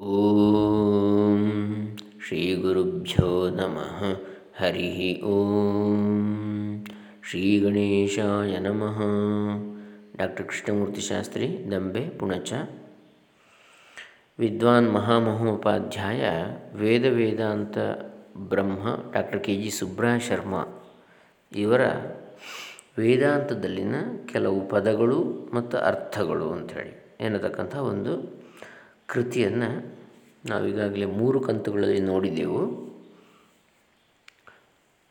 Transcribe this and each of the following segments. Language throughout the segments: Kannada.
ಓಂ ಶ್ರೀ ಗುರುಭ್ಯೋ ನಮಃ. ಹರಿ ಓಂ ಶ್ರೀ ಗಣೇಶಾಯ ನಮಃ. ಡಾಕ್ಟರ್ ಕೃಷ್ಣಮೂರ್ತಿ ಶಾಸ್ತ್ರಿ, ದಂಬೆ, ಪುಣಚ. ವಿದ್ವಾನ್ ಮಹಾಮಹೋಪಾಧ್ಯಾಯ ವೇದ ವೇದಾಂತ ಬ್ರಹ್ಮ doctor K G Subra Sharma ಇವರ ವೇದಾಂತದಲ್ಲಿನ ಕೆಲವು ಪದಗಳು ಮತ್ತು ಅರ್ಥಗಳು ಅಂಥೇಳಿ ಎನ್ನತಕ್ಕಂಥ ಒಂದು ಕೃತಿಯನ್ನು ನಾವೀಗಾಗಲೇ ಮೂರು ಕಂತುಗಳಲ್ಲಿ ನೋಡಿದೆವು.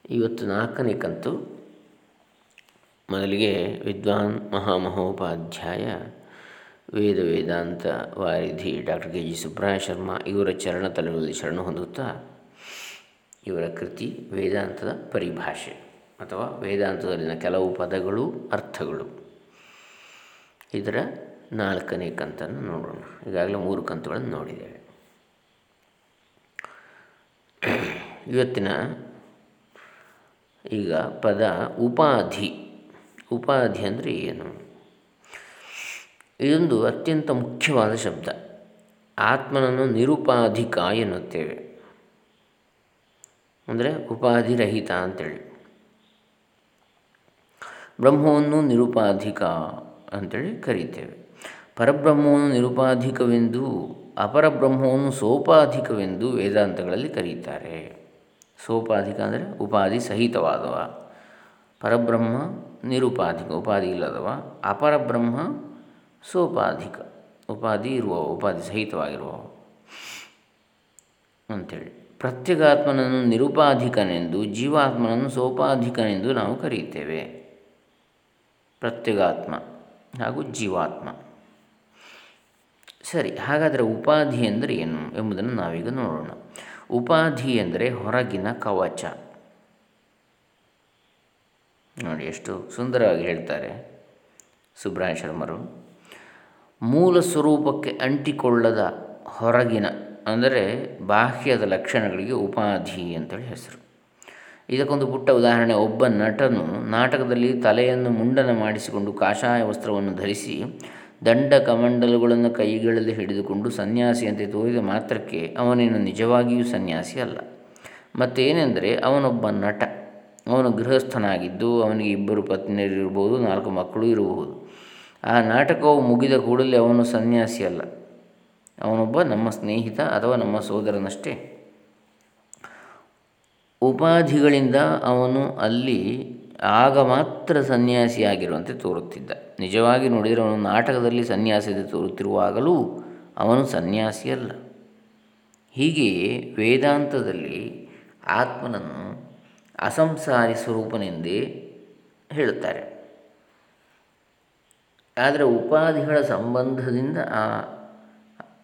ಇವತ್ತು ನಾಲ್ಕನೇ ಕಂತು. ಮೊದಲಿಗೆ ವಿದ್ವಾನ್ ಮಹಾಮಹೋಪಾಧ್ಯಾಯ, ವೇದ ವೇದಾಂತ ವಾರಿಧಿ ಡಾಕ್ಟರ್ ಕೆ. ಜಿ. ಸುಬ್ರಹ ಶರ್ಮಾ ಇವರ ಚರಣ ತಲೆಗಳಲ್ಲಿ ಶರಣ ಹೊಂದುತ್ತಾ ಇವರ ಕೃತಿ ವೇದಾಂತದ ಪರಿಭಾಷೆ ಅಥವಾ ವೇದಾಂತದಲ್ಲಿನ ಕೆಲವು ಪದಗಳು, ಅರ್ಥಗಳು. ಇದರ ನಾಲ್ಕನೇ ಕಂತನ್ನು ನೋಡೋಣ. ಈಗಾಗಲೇ ಮೂರು ಕಂತುಗಳನ್ನು ನೋಡಿದ್ದೇವೆ. ಇವತ್ತಿನ ಈಗ ಪದ ಉಪಾಧಿ. ಉಪಾಧಿ ಅಂದರೆ ಏನು? ಇದೊಂದು ಅತ್ಯಂತ ಮುಖ್ಯವಾದ ಶಬ್ದ. ಆತ್ಮನನ್ನು ನಿರುಪಾಧಿಕ ಎನ್ನುತ್ತೇವೆ. ಅಂದರೆ ಉಪಾಧಿರಹಿತ ಅಂತೇಳಿ. ಬ್ರಹ್ಮವನ್ನು ನಿರುಪಾಧಿಕ ಅಂತೇಳಿ ಕರೀತೇವೆ. ಪರಬ್ರಹ್ಮವನ್ನು ನಿರುಪಾಧಿಕವೆಂದು, ಅಪರಬ್ರಹ್ಮವನ್ನು ಸೋಪಾಧಿಕವೆಂದು ವೇದಾಂತಗಳಲ್ಲಿ ಕರೀತಾರೆ. ಸೋಪಾಧಿಕ ಅಂದರೆ ಉಪಾಧಿ ಸಹಿತವಾದವ. ಪರಬ್ರಹ್ಮ ನಿರುಪಾಧಿಕ, ಉಪಾಧಿ ಇಲ್ಲದವ. ಅಪರಬ್ರಹ್ಮ ಸೋಪಾಧಿಕ, ಉಪಾಧಿ ಇರುವ ಉಪಾಧಿ ಸಹಿತವಾಗಿರುವ ಅಂಥೇಳಿ. ಪ್ರತ್ಯಗಾತ್ಮನನ್ನು ನಿರುಪಾಧಿಕನೆಂದು, ಜೀವಾತ್ಮನನ್ನು ಸೋಪಾಧಿಕನೆಂದು ನಾವು ಕರೆಯುತ್ತೇವೆ. ಪ್ರತ್ಯಗಾತ್ಮ ಹಾಗೂ ಜೀವಾತ್ಮ. ಸರಿ, ಹಾಗಾದರೆ ಉಪಾಧಿ ಅಂದರೆ ಏನು ಎಂಬುದನ್ನು ನಾವೀಗ ನೋಡೋಣ. ಉಪಾಧಿ ಎಂದರೆ ಹೊರಗಿನ ಕವಚ. ನೋಡಿ, ಎಷ್ಟು ಸುಂದರವಾಗಿ ಹೇಳ್ತಾರೆ ಸುಬ್ರಹ ಶರ್ಮರು. ಮೂಲ ಸ್ವರೂಪಕ್ಕೆ ಅಂಟಿಕೊಳ್ಳದ ಹೊರಗಿನ, ಅಂದರೆ ಬಾಹ್ಯದ ಲಕ್ಷಣಗಳಿಗೆ ಉಪಾಧಿ ಅಂತೇಳಿ ಹೆಸರು. ಇದಕ್ಕೊಂದು ಪುಟ್ಟ ಉದಾಹರಣೆ, ಒಬ್ಬ ನಟನು ನಾಟಕದಲ್ಲಿ ತಲೆಯನ್ನು ಮುಂಡನ ಮಾಡಿಸಿಕೊಂಡು ಕಾಷಾಯ ವಸ್ತ್ರವನ್ನು ಧರಿಸಿ ದಂಡ ಕಮಂಡಲುಗಳನ್ನು ಕೈಗಳಲ್ಲಿ ಹಿಡಿದುಕೊಂಡು ಸನ್ಯಾಸಿಯಂತೆ ತೋರಿದ ಮಾತ್ರಕ್ಕೆ ಅವನೇನು ನಿಜವಾಗಿಯೂ ಸನ್ಯಾಸಿ ಅಲ್ಲ. ಮತ್ತೇನೆಂದರೆ ಅವನೊಬ್ಬ ನಟ, ಅವನು ಗೃಹಸ್ಥನಾಗಿದ್ದು ಅವನಿಗೆ ಇಬ್ಬರು ಪತ್ನಿಯರಿರ್ಬೋದು ನಾಲ್ಕು ಮಕ್ಕಳು ಇರಬಹುದು. ಆ ನಾಟಕವು ಮುಗಿದ ಕೂಡಲೇ ಅವನು ಸನ್ಯಾಸಿ ಅಲ್ಲ. ಅವನೊಬ್ಬ ನಮ್ಮ ಸ್ನೇಹಿತ ಅಥವಾ ನಮ್ಮ ಸೋದರನಷ್ಟೇ. ಉಪಾಧಿಗಳಿಂದ ಅವನು ಅಲ್ಲಿ ಆಗ ಮಾತ್ರ ಸನ್ಯಾಸಿಯಾಗಿರುವಂತೆ ತೋರುತ್ತಿದ್ದ. ನಿಜವಾಗಿ ನೋಡಿದರೆ ಅವನು ನಾಟಕದಲ್ಲಿ ಸನ್ಯಾಸಿ ತೋರುತ್ತಿರುವಾಗಲೂ ಅವನು ಸನ್ಯಾಸಿಯಲ್ಲ ಹೀಗೆಯೇ ವೇದಾಂತದಲ್ಲಿ ಆತ್ಮನನ್ನು ಅಸಂಸಾರಿ ಸ್ವರೂಪನೆಂದೇ ಹೇಳುತ್ತಾರೆ. ಆದರೆ ಉಪಾಧಿಗಳ ಸಂಬಂಧದಿಂದ ಆ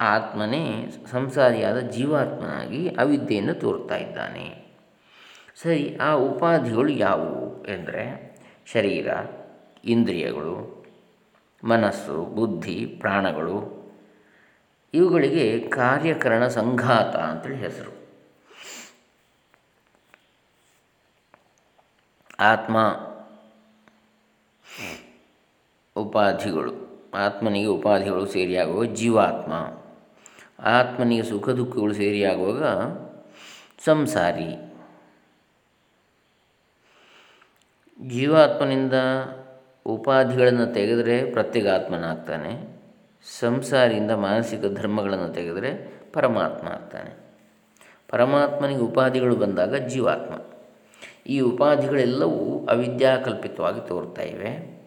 ಆತ್ಮನೇ ಸಂಸಾರಿಯಾದ ಜೀವಾತ್ಮನಾಗಿ ಅವಿದ್ಯೆಯನ್ನು ತೋರ್ತಾ ಇದ್ದಾನೆ. ಸರಿ, ಆ ಉಪಾಧಿಗಳು ಯಾವುವು? ಎಂದರೆ ಶರೀರ, ಇಂದ್ರಿಯಗಳು, ಮನಸ್ಸು, ಬುದ್ಧಿ, ಪ್ರಾಣಗಳು, ಇವುಗಳಿಗೆ ಕಾರ್ಯಕರಣ ಸಂಘಾತ ಅಂತೇಳಿ ಹೆಸರು. ಆತ್ಮ, ಉಪಾಧಿಗಳು, ಆತ್ಮನಿಗೆ ಉಪಾಧಿಗಳು ಸೇರಿಯಾಗುವಾಗ ಜೀವಾತ್ಮ, ಆತ್ಮನಿಗೆ ಸುಖ ದುಃಖಗಳು ಸೇರಿಯಾಗುವಾಗ ಸಂಸಾರಿ ಜೀವಾತ್ಮನಿಂದ ಉಪಾಧಿಗಳನ್ನು ತೆಗೆದರೆ ಪ್ರತ್ಯೇಗಾತ್ಮನಾಗ್ತಾನೆ ಸಂಸಾರಿಯಿಂದ ಮಾನಸಿಕ ಧರ್ಮಗಳನ್ನು ತೆಗೆದರೆ ಪರಮಾತ್ಮ ಆಗ್ತಾನೆ. ಪರಮಾತ್ಮನಿಗೆ ಉಪಾಧಿಗಳು ಬಂದಾಗ ಜೀವಾತ್ಮ. ಈ ಉಪಾಧಿಗಳೆಲ್ಲವೂ ಅವಿದ್ಯಾಕಲ್ಪಿತವಾಗಿ ತೋರ್ತಾ ಇವೆ.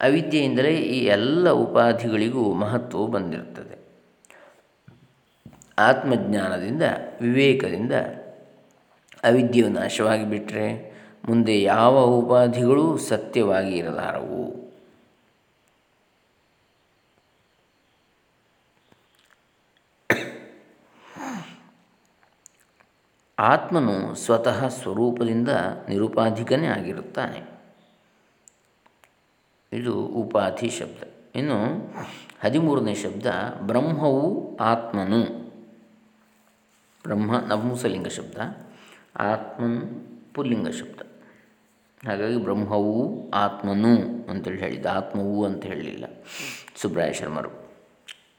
ಅವಿದ್ಯೆಯಿಂದಲೇ ಈ ಎಲ್ಲ ಉಪಾಧಿಗಳಿಗೂ ಮಹತ್ವವು ಬಂದಿರುತ್ತದೆ. ಆತ್ಮಜ್ಞಾನದಿಂದ, ವಿವೇಕದಿಂದ ಅವಿದ್ಯೆಯು ನಾಶವಾಗಿ ಬಿಟ್ಟರೆ ಮುಂದೆ ಯಾವ ಉಪಾಧಿಗಳೂ ಸತ್ಯವಾಗಿ ಇರಲಾರವು. ಆತ್ಮನು ಸ್ವತಃ ಸ್ವರೂಪದಿಂದ ನಿರುಪಾಧಿಕನೇ ಆಗಿರುತ್ತಾನೆ. ಇದು ಉಪಾಧಿ ಶಬ್ದ. ಇನ್ನು ಹದಿಮೂರನೇ ಶಬ್ದ, ಬ್ರಹ್ಮವು ಆತ್ಮನು. ಬ್ರಹ್ಮ ನಪುಂಸಲಿಂಗ ಶಬ್ದ, ಆತ್ಮನ್ ಪುಲ್ಲಿಂಗ ಶಬ್ದ. ಹಾಗಾಗಿ ಬ್ರಹ್ಮವು ಆತ್ಮನು ಅಂತೇಳಿ ಹೇಳಿದ ಆತ್ಮವು ಅಂತ ಹೇಳಲಿಲ್ಲ. ಸುಬ್ರಾಯ ಶರ್ಮರು,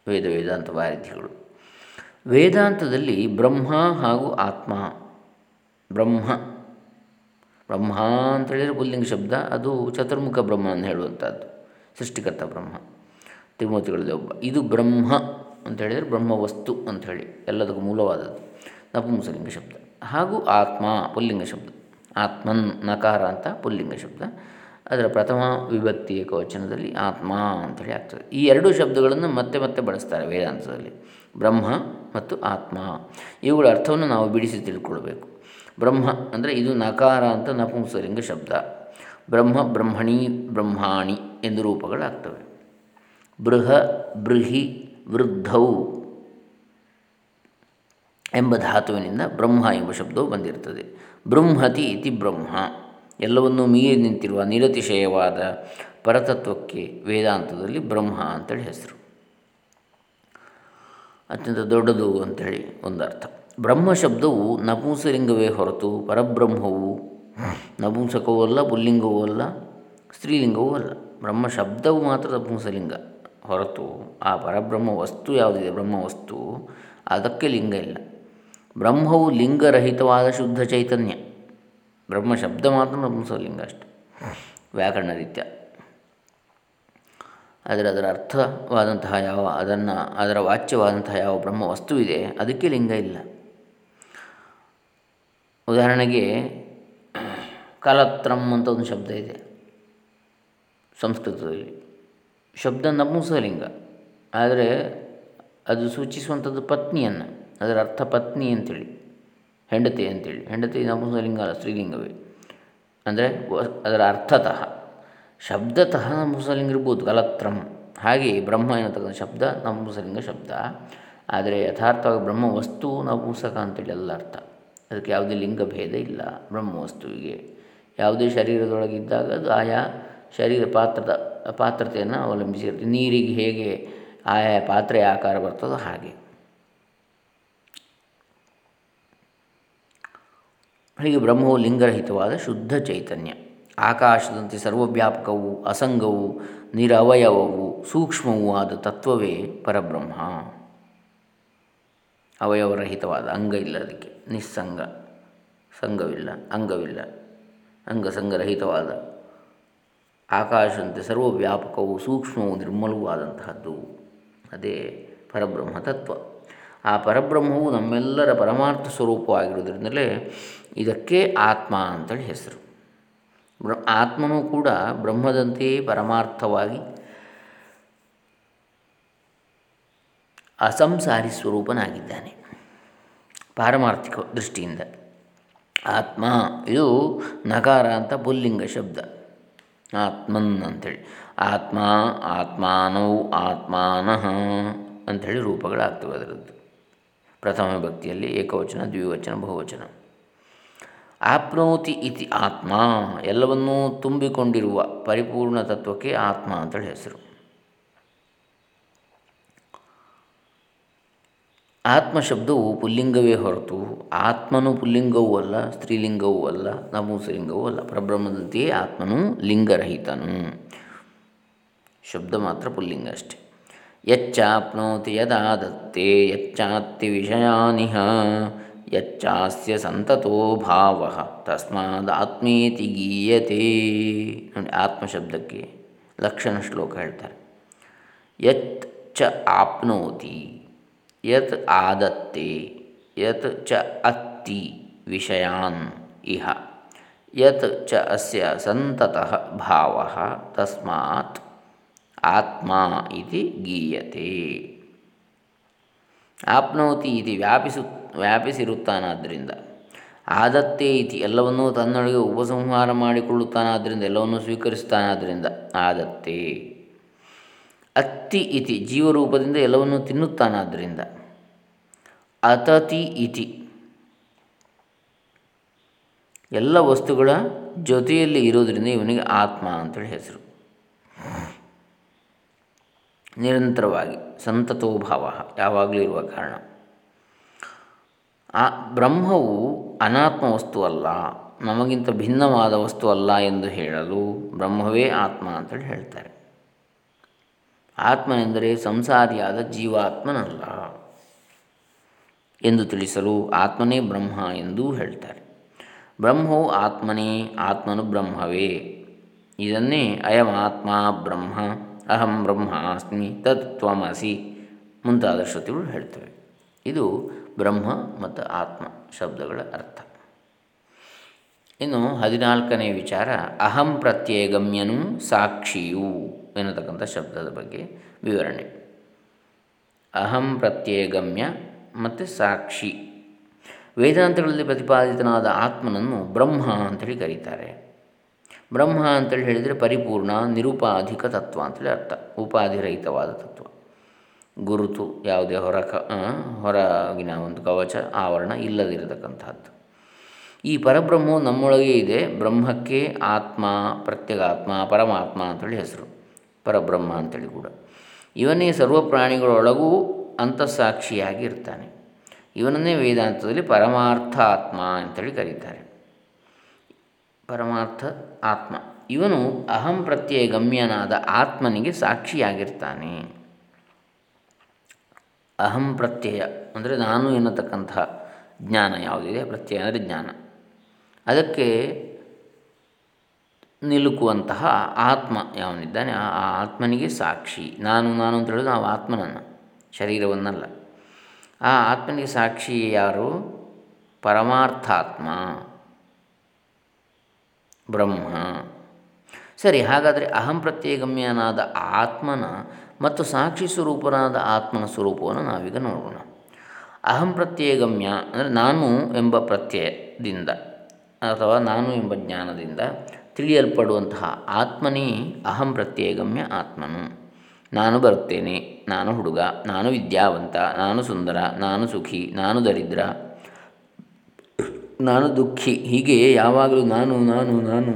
ವೇದ ವೇದಾಂತ ವಾರಿಧಿಗಳು ವೇದಾಂತದಲ್ಲಿ ಬ್ರಹ್ಮ ಹಾಗೂ ಆತ್ಮ, ಬ್ರಹ್ಮ ಬ್ರಹ್ಮ ಅಂತೇಳಿದರೆ ಪುಲ್ಲಿಂಗ ಶಬ್ದ, ಅದು ಚತುರ್ಮುಖ ಬ್ರಹ್ಮ ಅಂತ ಹೇಳುವಂಥದ್ದು, ಸೃಷ್ಟಿಕರ್ತ ಬ್ರಹ್ಮ, ತ್ರಿಮೂರ್ತಿಗಳಲ್ಲಿ ಒಬ್ಬ. ಇದು ಬ್ರಹ್ಮ ಅಂತ ಹೇಳಿದರೆ ಬ್ರಹ್ಮವಸ್ತು ಅಂಥೇಳಿ ಎಲ್ಲದಕ್ಕೂ ಮೂಲವಾದದ್ದು ನಪುಂಸಲಿಂಗ ಶಬ್ದ. ಹಾಗೂ ಆತ್ಮ, ಪುಲ್ಲಿಂಗ ಶಬ್ದ. ಆತ್ಮನ್ ನಕಾರ ಅಂತ ಪುಲ್ಲಿಂಗ ಶಬ್ದ. ಅದರ ಪ್ರಥಮ ವಿಭಕ್ತಿ ಏಕವಚನದಲ್ಲಿ ಆತ್ಮ ಅಂಥೇಳಿ ಆಗ್ತದೆ. ಈ ಎರಡು ಶಬ್ದಗಳನ್ನು ಮತ್ತೆ ಮತ್ತೆ ಬಳಸ್ತಾರೆ ವೇದಾಂತದಲ್ಲಿ. ಬ್ರಹ್ಮ ಮತ್ತು ಆತ್ಮ. ಇವುಗಳ ಅರ್ಥವನ್ನು ನಾವು ಬಿಡಿಸಿ ತಿಳ್ಕೊಳ್ಬೇಕು. ಬ್ರಹ್ಮ ಅಂದರೆ ಇದು ನಕಾರ ಅಂತ ನಪುಂಸಲಿಂಗ ಶಬ್ದ. ಬ್ರಹ್ಮ, ಬ್ರಹ್ಮಣಿ, ಬ್ರಹ್ಮಾಣಿ ಎಂದು ರೂಪಗಳಾಗ್ತವೆ. ಬೃಹ, ಬೃಹಿ, ವೃದ್ಧೌ ಎಂಬ ಧಾತುವಿನಿಂದ ಬ್ರಹ್ಮ ಎಂಬ ಶಬ್ದವು ಬಂದಿರುತ್ತದೆ ಬೃಂಹತಿ ಇತಿ ಬ್ರಹ್ಮ. ಎಲ್ಲವನ್ನೂ ಮೀರಿ ನಿಂತಿರುವ ನಿರತಿಶಯವಾದ ಪರತತ್ವಕ್ಕೆ ವೇದಾಂತದಲ್ಲಿ ಬ್ರಹ್ಮ ಅಂತೇಳಿ ಹೆಸರು. ಅತ್ಯಂತ ದೊಡ್ಡದು ಅಂಥೇಳಿ ಒಂದು ಅರ್ಥ ಬ್ರಹ್ಮ ಶಬ್ದವು ನಪುಂಸಲಿಂಗವೇ ಹೊರತು ಪರಬ್ರಹ್ಮವು ನಪುಂಸಕವೂ ಅಲ್ಲ, ಪುಲ್ಲಿಂಗವೂ ಅಲ್ಲ, ಸ್ತ್ರೀಲಿಂಗವೂ ಅಲ್ಲ. ಬ್ರಹ್ಮ ಶಬ್ದವು ಮಾತ್ರ ನಪುಂಸಲಿಂಗ ಹೊರತು. ಆ ಪರಬ್ರಹ್ಮ ವಸ್ತು ಯಾವುದಿದೆ? ಬ್ರಹ್ಮ ವಸ್ತು ಅದಕ್ಕೆ ಲಿಂಗ ಇಲ್ಲ. ಬ್ರಹ್ಮವು ಲಿಂಗರಹಿತವಾದ ಶುದ್ಧ ಚೈತನ್ಯ. ಬ್ರಹ್ಮ ಶಬ್ದ ಮಾತ್ರ ನಪುಂಸಲಿಂಗ ಅಷ್ಟೆ. ವ್ಯಾಕರಣ ರೀತ್ಯ ಆದರೆ ಅದರ ಅರ್ಥವಾದಂತಹ ಯಾವ, ಅದನ್ನು, ಅದರ ವಾಚ್ಯವಾದಂತಹ ಯಾವ ಬ್ರಹ್ಮ ವಸ್ತುವಿದೆ, ಅದಕ್ಕೆ ಲಿಂಗ ಇಲ್ಲ. ಉದಾಹರಣೆಗೆ, ಕಲತ್ರಂ ಅಂತ ಒಂದು ಶಬ್ದ ಇದೆ. ಸಂಸ್ಕೃತದಲ್ಲಿ. ಶಬ್ದ ನಪುಂಸಲಿಂಗ ಆದರೆ ಅದು ಸೂಚಿಸುವಂಥದ್ದು ಪತ್ನಿಯನ್ನು. ಅದರ ಅರ್ಥ ಪತ್ನಿ ಅಂತೇಳಿ, ಹೆಂಡತಿ ಅಂತೇಳಿ. ಹೆಂಡತಿ ನಪುಂಸಲಿಂಗ ಅಲ್ಲ, ಸ್ತ್ರೀಲಿಂಗವೇ. ಅಂದರೆ ಅದರ ಅರ್ಥತಃ. ಶಬ್ದತಃ ನಪುಂಸಲಿಂಗ ಇರ್ಬೋದು, ಕಲತ್ರಂ. ಹಾಗೆ ಬ್ರಹ್ಮ ಎನ್ನತಕ್ಕಂಥ ಶಬ್ದ ನಪುಂಸಲಿಂಗ ಶಬ್ದ. ಆದರೆ ಯಥಾರ್ಥವಾಗಿ ಬ್ರಹ್ಮ ವಸ್ತು ನಪುಂಸಕ ಅಂತೇಳಿ ಎಲ್ಲ ಅರ್ಥ. ಅದಕ್ಕೆ ಯಾವುದೇ ಲಿಂಗ ಭೇದ ಇಲ್ಲ. ಬ್ರಹ್ಮ ವಸ್ತುವಿಗೆ ಯಾವುದೇ ಶರೀರದೊಳಗಿದ್ದಾಗ ಅದು ಆಯಾ ಶರೀರ ಪಾತ್ರದ, ಪಾತ್ರತೆಯನ್ನು ಅವಲಂಬಿಸಿರುತ್ತೆ. ನೀರಿಗೆ ಹೇಗೆ ಆಯಾ ಪಾತ್ರೆಯ ಆಕಾರ ಬರ್ತದೋ ಹಾಗೆ. ಹೀಗೆ ಬ್ರಹ್ಮವು ಲಿಂಗರಹಿತವಾದ ಶುದ್ಧ ಚೈತನ್ಯ. ಆಕಾಶದಂತೆ ಸರ್ವವ್ಯಾಪಕವು, ಅಸಂಗವು, ನಿರವಯವವು, ಸೂಕ್ಷ್ಮವೂ ಆದ ತತ್ವವೇ ಪರಬ್ರಹ್ಮ. ಅವಯವರಹಿತವಾದ ಅಂಗ ಇಲ್ಲ ಅದಕ್ಕೆ. ನಿಸ್ಸಂಗ. ಸಂಘವಿಲ್ಲ ಅಂಗವಿಲ್ಲ. ಅಂಗಸಂಗರಹಿತವಾದ. ಆಕಾಶದಂತೆ ಸರ್ವವ್ಯಾಪಕವು, ಸೂಕ್ಷ್ಮವು, ನಿರ್ಮಲವೂ ಆದಂತಹದ್ದು. ಅದೇ ಪರಬ್ರಹ್ಮ ತತ್ವ. ಆ ಪರಬ್ರಹ್ಮವು ನಮ್ಮೆಲ್ಲರ ಪರಮಾರ್ಥ ಸ್ವರೂಪವಾಗಿರುವುದರಿಂದಲೇ ಇದಕ್ಕೆ ಆತ್ಮ ಅಂತೇಳಿ ಹೆಸರು. ಬ್ರ, ಆತ್ಮನೂ ಕೂಡ ಬ್ರಹ್ಮದಂತೆಯೇ ಪರಮಾರ್ಥವಾಗಿ ಅಸಂಸಾರಿ ಸ್ವರೂಪನಾಗಿದ್ದಾನೆ. ಪಾರಮಾರ್ಥಿಕ ದೃಷ್ಟಿಯಿಂದ. ಆತ್ಮ, ಇದು ನಕಾರ ಅಂತ ಪುಲ್ಲಿಂಗ ಶಬ್ದ. ಆತ್ಮನ್ ಅಂಥೇಳಿ ಆತ್ಮ, ಆತ್ಮಾನೌ, ಆತ್ಮಾನಃ ಅಂಥೇಳಿ ರೂಪಗಳಾಗ್ತವೆ ಅದರದ್ದು. ಪ್ರಥಮ ಭಕ್ತಿಯಲ್ಲಿ ಏಕವಚನ, ದ್ವಿವಚನ, ಬಹುವಚನ. ಆಪ್ನೋತಿ ಇತಿ ಆತ್ಮ, ಎಲ್ಲವನ್ನೂ ತುಂಬಿಕೊಂಡಿರುವ ಪರಿಪೂರ್ಣ ತತ್ವಕ್ಕೆ ಆತ್ಮ ಅಂತೇಳಿ ಹೆಸರು. ಆತ್ಮ ಶಬ್ದವು ಪುಲ್ಲಿಂಗವೇ ಹೊರತು, ಆತ್ಮನು ಪುಲ್ಲಿಂಗವೂ ಅಲ್ಲ, ಸ್ತ್ರೀಲಿಂಗವೂ ಅಲ್ಲ, ನಪುಂಸಲಿಂಗವೂ ಅಲ್ಲ, ಪರಬ್ರಹ್ಮದಂತೆಯೇ ಆತ್ಮನು ಲಿಂಗರಹಿತನು. ಶಬ್ದ ಮಾತ್ರ ಪುಲ್ಲಿಂಗ ಅಷ್ಟೆ. ಯಚ್ಚಾಪ್ನೋತಿ ಯದಾ ದತ್ತೇ ಯಚ್ಚಾತ್ತಿ ವಿಷಯಾನಿಹ ಯಚ್ಚಾಸ್ಯ ಸಂತತೋ ಭಾವ ತಸ್ಮಾದಾತ್ಮೇತಿ ಗೀಯತೆ ನೋಡಿ, ಆತ್ಮಶಬ್ದಕ್ಕೆ ಲಕ್ಷಣ ಶ್ಲೋಕ ಹೇಳ್ತಾರೆ. ಯತ್ ಚ ಆಪ್ನೋತಿ, ಯತ್ ಆದತ್ತೆ, ಯತ್ ಚ ಅತ್ತಿ ವಿಷಯಾನ್ ಇಹ, ಯತ್ ಚ ಅಸ್ಯ ಸಂತತಃ ಭಾವ, ತಸ್ಮಾತ್ ಆತ್ಮ ಇತಿ ಗೀಯತೆ. ಆಪ್ನೋತಿ ಇತಿ ವ್ಯಾಪಿಸು ವ್ಯಾಪಿಸಿರುತ್ತಾನಾದ್ದರಿಂದ ಆದತ್ತೇ ಇತಿ ಎಲ್ಲವನ್ನೂ ತನ್ನೊಳಗೆ ಉಪಸಂಹಾರ ಮಾಡಿಕೊಳ್ಳುತ್ತಾನಾದ್ದರಿಂದ ಎಲ್ಲವನ್ನೂ ಸ್ವೀಕರಿಸುತ್ತಾನಾದ್ದರಿಂದ ಆದತ್ತೆ. ಅತ್ತಿ ಇತಿ ಜೀವರೂಪದಿಂದ ಎಲ್ಲವನ್ನೂ ತಿನ್ನುತ್ತಾನಾದ್ದರಿಂದ ಅತತಿ ಇತಿ ಎಲ್ಲ ವಸ್ತುಗಳ ಜೊತೆಯಲ್ಲಿ ಇರೋದರಿಂದ ಇವನಿಗೆ ಆತ್ಮ ಅಂತೇಳಿ ಹೆಸರು. ನಿರಂತರವಾಗಿ ಸಂತತೋಭಾವ ಯಾವಾಗಲೂ ಇರುವ ಕಾರಣ. ಆ ಬ್ರಹ್ಮವು ಅನಾತ್ಮ ವಸ್ತು ಅಲ್ಲ, ನಮಗಿಂತ ಭಿನ್ನವಾದ ವಸ್ತು ಅಲ್ಲ ಎಂದು ಹೇಳಲು ಬ್ರಹ್ಮವೇ ಆತ್ಮ ಅಂತೇಳಿ ಹೇಳ್ತಾರೆ. ಆತ್ಮನೆಂದರೆ ಸಂಸಾರಿಯಾದ ಜೀವಾತ್ಮನಲ್ಲ ಎಂದು ತಿಳಿಸಲು ಆತ್ಮನೇ ಬ್ರಹ್ಮ ಎಂದೂ ಹೇಳ್ತಾರೆ. ಬ್ರಹ್ಮವು ಆತ್ಮನೇ, ಆತ್ಮನು ಬ್ರಹ್ಮವೇ. ಇದನ್ನೇ ಅಯಂ ಆತ್ಮ ಬ್ರಹ್ಮ ಅಹಂ ಬ್ರಹ್ಮಾಸ್ಮಿ ತತ್ ತ್ವಮಸಿ ಮುಂತಾದ ಶ್ರುತಿಗಳು ಹೇಳ್ತವೆ. ಇದು ಬ್ರಹ್ಮ ಮತ್ತು ಆತ್ಮ ಶಬ್ದಗಳ ಅರ್ಥ. ಇನ್ನು ಹದಿನಾಲ್ಕನೇ ವಿಚಾರ, ಅಹಂ ಪ್ರತ್ಯೇಗಮ್ಯನು ಸಾಕ್ಷಿಯು ಎನ್ನತಕ್ಕಂಥ ಶಬ್ದದ ಬಗ್ಗೆ ವಿವರಣೆ. ಅಹಂ ಪ್ರತ್ಯೇಗಮ್ಯ ಮತ್ತು ಸಾಕ್ಷಿ. ವೇದಾಂತಗಳಲ್ಲಿ ಪ್ರತಿಪಾದಿತನಾದ ಆತ್ಮನನ್ನು ಬ್ರಹ್ಮ ಅಂತೇಳಿ ಕರೀತಾರೆ. ಬ್ರಹ್ಮ ಅಂತೇಳಿ ಹೇಳಿದರೆ ಪರಿಪೂರ್ಣ, ನಿರುಪಾಧಿಕ ತತ್ವ ಅಂತೇಳಿ ಅರ್ಥ. ಉಪಾಧಿರಹಿತವಾದ ತತ್ವ. ಗುರುತು ಯಾವುದೇ ಹೊರ ಕ ಹೊರಗಿನ ಒಂದು ಕವಚ, ಆವರಣ ಇಲ್ಲದಿರತಕ್ಕಂಥದ್ದು ಈ ಪರಬ್ರಹ್ಮವು ನಮ್ಮೊಳಗೆ ಇದೆ. ಬ್ರಹ್ಮಕ್ಕೆ ಆತ್ಮ, ಪ್ರತ್ಯಗಾತ್ಮ, ಪರಮಾತ್ಮ ಅಂತೇಳಿ ಹೆಸರು. ಪರಬ್ರಹ್ಮ ಅಂತೇಳಿ ಕೂಡ. ಇವನೇ ಸರ್ವ ಪ್ರಾಣಿಗಳೊಳಗೂ ಅಂತಃಸಾಕ್ಷಿಯಾಗಿ ಇರ್ತಾನೆ. ಇವನನ್ನೇ ವೇದಾಂತದಲ್ಲಿ ಪರಮಾರ್ಥ ಆತ್ಮ ಅಂತೇಳಿ ಕರೀತಾರೆ. ಪರಮಾರ್ಥ ಆತ್ಮ. ಇವನು ಅಹಂ ಪ್ರತ್ಯಯ ಗಮ್ಯನಾದ ಆತ್ಮನಿಗೆ ಸಾಕ್ಷಿಯಾಗಿರ್ತಾನೆ. ಅಹಂ ಪ್ರತ್ಯಯ ಅಂದರೆ ನಾನು ಎನ್ನತಕ್ಕಂತಹ ಜ್ಞಾನ ಯಾವುದಿದೆ? ಪ್ರತ್ಯಯ ಅಂದರೆ ಜ್ಞಾನ. ಅದಕ್ಕೆ ನಿಲುಕುವಂತಹ ಆತ್ಮ ಯಾವನಿದ್ದಾನೆ? ಆ ಆತ್ಮನಿಗೆ ಸಾಕ್ಷಿ. ನಾನು ನಾನು ಅಂತ ಹೇಳೋದು ನಾವು ಆತ್ಮನನ್ನು, ಶರೀರವನ್ನಲ್ಲ. ಆ ಆತ್ಮನಿಗೆ ಸಾಕ್ಷಿ ಯಾರು? ಪರಮಾರ್ಥಾತ್ಮ. ಬ್ರಹ್ಮ. ಸರಿ, ಹಾಗಾದರೆ ಅಹಂ ಪ್ರತ್ಯೇಗಮ್ಯನಾದ ಆತ್ಮನ ಮತ್ತು ಸಾಕ್ಷಿ ಸ್ವರೂಪನಾದ ಆತ್ಮನ ಸ್ವರೂಪವನ್ನು ನಾವೀಗ ನೋಡೋಣ. ಅಹಂ ಪ್ರತ್ಯೇಗಮ್ಯ ಅಂದರೆ ನಾನು ಎಂಬ ಪ್ರತ್ಯಯದಿಂದ ಅಥವಾ ನಾನು ಎಂಬ ಜ್ಞಾನದಿಂದ ತಿಳಿಯಲ್ಪಡುವಂತಹ ಆತ್ಮನೇ ಅಹಂ ಪ್ರತ್ಯೇಗಮ್ಯ ಆತ್ಮನು. ನಾನು ಬರುತ್ತೇನೆ, ನಾನು ಹುಡುಗ, ನಾನು ವಿದ್ಯಾವಂತ, ನಾನು ಸುಂದರ, ನಾನು ಸುಖಿ, ನಾನು ದರಿದ್ರ ನಾನು ದುಃಖಿ, ಹೀಗೆ ಯಾವಾಗಲೂ ನಾನು ನಾನು ನಾನು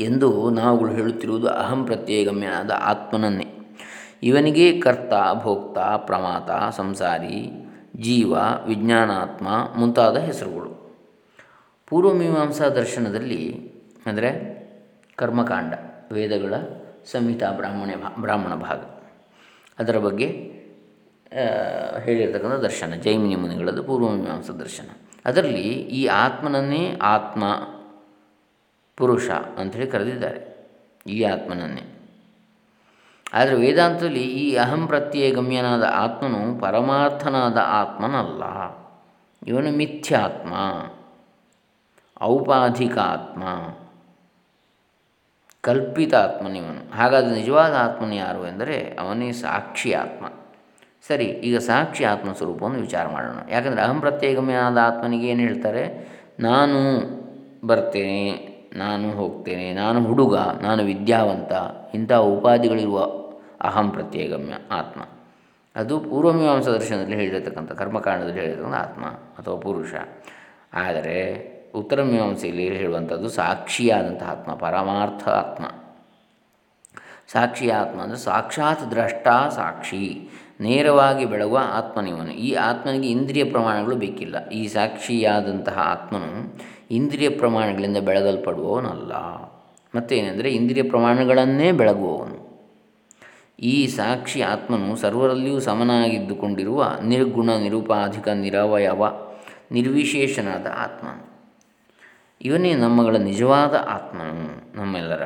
ಎಂದು ನಾವುಗಳು ಹೇಳುತ್ತಿರುವುದು ಅಹಂ ಪ್ರತ್ಯೇಗಮ್ಯನಾದ ಆತ್ಮನನ್ನೇ. ಇವನಿಗೆ ಕರ್ತ, ಭೋಕ್ತ, ಪ್ರಮಾತ, ಸಂಸಾರಿ, ಜೀವ, ವಿಜ್ಞಾನಾತ್ಮ ಮುಂತಾದ ಹೆಸರುಗಳು. ಪೂರ್ವಮೀಮಾಂಸಾ ದರ್ಶನದಲ್ಲಿ ಅಂದರೆ ಕರ್ಮಕಾಂಡ, ವೇದಗಳ ಸಂಹಿತಾ ಬ್ರಾಹ್ಮಣ ಬ್ರಾಹ್ಮಣ ಭಾಗ. ಅದರ ಬಗ್ಗೆ ಹೇಳಿರ್ತಕ್ಕಂಥ ದರ್ಶನ, ಜೈಮಿನಿ ಮುನಿಗಳದ್ದು ಪೂರ್ವಮೀಮಾಂಸಾ ದರ್ಶನ. ಅದರಲ್ಲಿ ಈ ಆತ್ಮನನ್ನೇ ಆತ್ಮ ಪುರುಷ ಅಂಥೇಳಿ ಕರೆದಿದ್ದಾರೆ. ಈ ಆತ್ಮನನ್ನೇ. ಆದರೆ ವೇದಾಂತದಲ್ಲಿ ಈ ಅಹಂ ಪ್ರತ್ಯಯ ಗಮ್ಯನಾದ ಆತ್ಮನು ಪರಮಾರ್ಥನಾದ ಆತ್ಮನಲ್ಲ. ಇವನು ಮಿಥ್ಯಾತ್ಮ. ಔಪಾಧಿಕ ಆತ್ಮ ಕಲ್ಪಿತ ಆತ್ಮನಿವನು ಹಾಗಾದರೆ ನಿಜವಾದ ಆತ್ಮನು ಯಾರು ಎಂದರೆ ಅವನೇ ಸಾಕ್ಷಿ ಆತ್ಮ. ಸರಿ, ಈಗ ಸಾಕ್ಷಿ ಆತ್ಮ ಸ್ವರೂಪವನ್ನು ವಿಚಾರ ಮಾಡೋಣ. ಯಾಕಂದರೆ ಅಹಂ ಪ್ರತ್ಯೇಗಮ್ಯನಾದ ಆತ್ಮನಿಗೆ ಏನು ಹೇಳ್ತಾರೆ? ನಾನು ಬರ್ತೇನೆ, ನಾನು ಹೋಗ್ತೇನೆ, ನಾನು ಹುಡುಗ, ನಾನು ವಿದ್ಯಾವಂತ, ಇಂಥ ಉಪಾಧಿಗಳಿರುವ ಅಹಂ ಪ್ರತ್ಯೇಕಮ್ಯ ಆತ್ಮ. ಅದು ಪೂರ್ವಮೀಮಾಂಸ ದರ್ಶನದಲ್ಲಿ ಹೇಳಿರತಕ್ಕಂಥ, ಕರ್ಮಕಾಂಡದಲ್ಲಿ ಹೇಳಿರತಕ್ಕಂಥ ಆತ್ಮ ಅಥವಾ ಪುರುಷ. ಆದರೆ ಉತ್ತರ ಮೀಮಾಂಸೆಯಲ್ಲಿ ಹೇಳುವಂಥದ್ದು ಸಾಕ್ಷಿಯಾದಂಥ ಆತ್ಮ, ಪರಮಾರ್ಥ ಆತ್ಮ. ಸಾಕ್ಷಿ ಆತ್ಮ ಅಂದರೆ ಸಾಕ್ಷಾತ್ ದ್ರಷ್ಟಾ ಸಾಕ್ಷಿ. ನೇರವಾಗಿ ಬೆಳಗುವ ಆತ್ಮನಿವನು. ಈ ಆತ್ಮನಿಗೆ ಇಂದ್ರಿಯ ಪ್ರಮಾಣಗಳು ಬೇಕಿಲ್ಲ. ಈ ಸಾಕ್ಷಿಯಾದಂತಹ ಆತ್ಮನು ಇಂದ್ರಿಯ ಪ್ರಮಾಣಗಳಿಂದ ಬೆಳಗಲ್ಪಡುವವನಲ್ಲ. ಮತ್ತೇನೆಂದರೆ ಇಂದ್ರಿಯ ಪ್ರಮಾಣಗಳನ್ನೇ ಬೆಳಗುವವನು. ಈ ಸಾಕ್ಷಿ ಆತ್ಮನು ಸರ್ವರಲ್ಲಿಯೂ ಸಮನಾಗಿದ್ದುಕೊಂಡಿರುವ ನಿರ್ಗುಣ, ನಿರುಪಾಧಿಕ, ನಿರವಯವ, ನಿರ್ವಿಶೇಷನಾದ ಆತ್ಮನು. ಇವನೇ ನಮ್ಮಗಳ ನಿಜವಾದ ಆತ್ಮನು ನಮ್ಮೆಲ್ಲರ.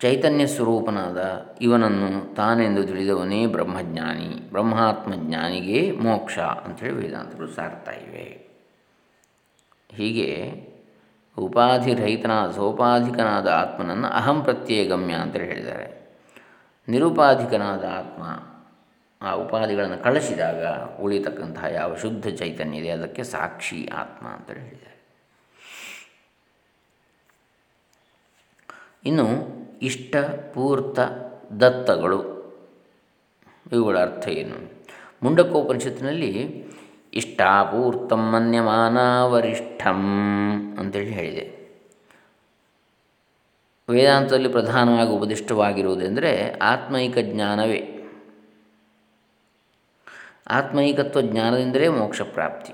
ಚೈತನ್ಯ ಸ್ವರೂಪನಾದ ಇವನನ್ನು ತಾನೆಂದು ತಿಳಿದವನೇ ಬ್ರಹ್ಮಜ್ಞಾನಿ. ಬ್ರಹ್ಮಾತ್ಮಜ್ಞಾನಿಗೆ ಮೋಕ್ಷ ಅಂಥೇಳಿ ವೇದಾಂತಗಳು ಸಾರ್ತಾ ಇವೆ. ಹೀಗೆ ಉಪಾಧಿರಹಿತನಾದ ಸೋಪಾಧಿಕನಾದ ಆತ್ಮನನ್ನು ಅಹಂ ಪ್ರತ್ಯೇಗಮ್ಯ ಅಂತೇಳಿ ಹೇಳಿದ್ದಾರೆ. ನಿರುಪಾಧಿಕನಾದ ಆತ್ಮ ಆ ಉಪಾಧಿಗಳನ್ನು ಕಳಿಸಿದಾಗ ಉಳಿತಕ್ಕಂತಹ ಯಾವ ಶುದ್ಧ ಚೈತನ್ಯ ಇದೆ, ಅದಕ್ಕೆ ಸಾಕ್ಷಿ ಆತ್ಮ ಅಂತೇಳಿ ಹೇಳಿದ್ದಾರೆ. ಇನ್ನು ಇಷ್ಟಪೂರ್ತ ದತ್ತಗಳು. ಇವುಗಳ ಅರ್ಥ ಏನು? ಮುಂಡಕೋಪನಿಷತ್ತಿನಲ್ಲಿ ಇಷ್ಟಾಪೂರ್ತಂ ಮನ್ಯಮಾನ ವರಿಷ್ಠಂ ಅಂತೇಳಿ ಹೇಳಿದೆ. ವೇದಾಂತದಲ್ಲಿ ಪ್ರಧಾನವಾಗಿ ಉಪದಿಷ್ಟವಾಗಿರುವುದೆಂದರೆ ಆತ್ಮೈಕ ಜ್ಞಾನವೇ. ಆತ್ಮೈಕತ್ವ ಜ್ಞಾನದಿಂದಲೇ ಮೋಕ್ಷ ಪ್ರಾಪ್ತಿ.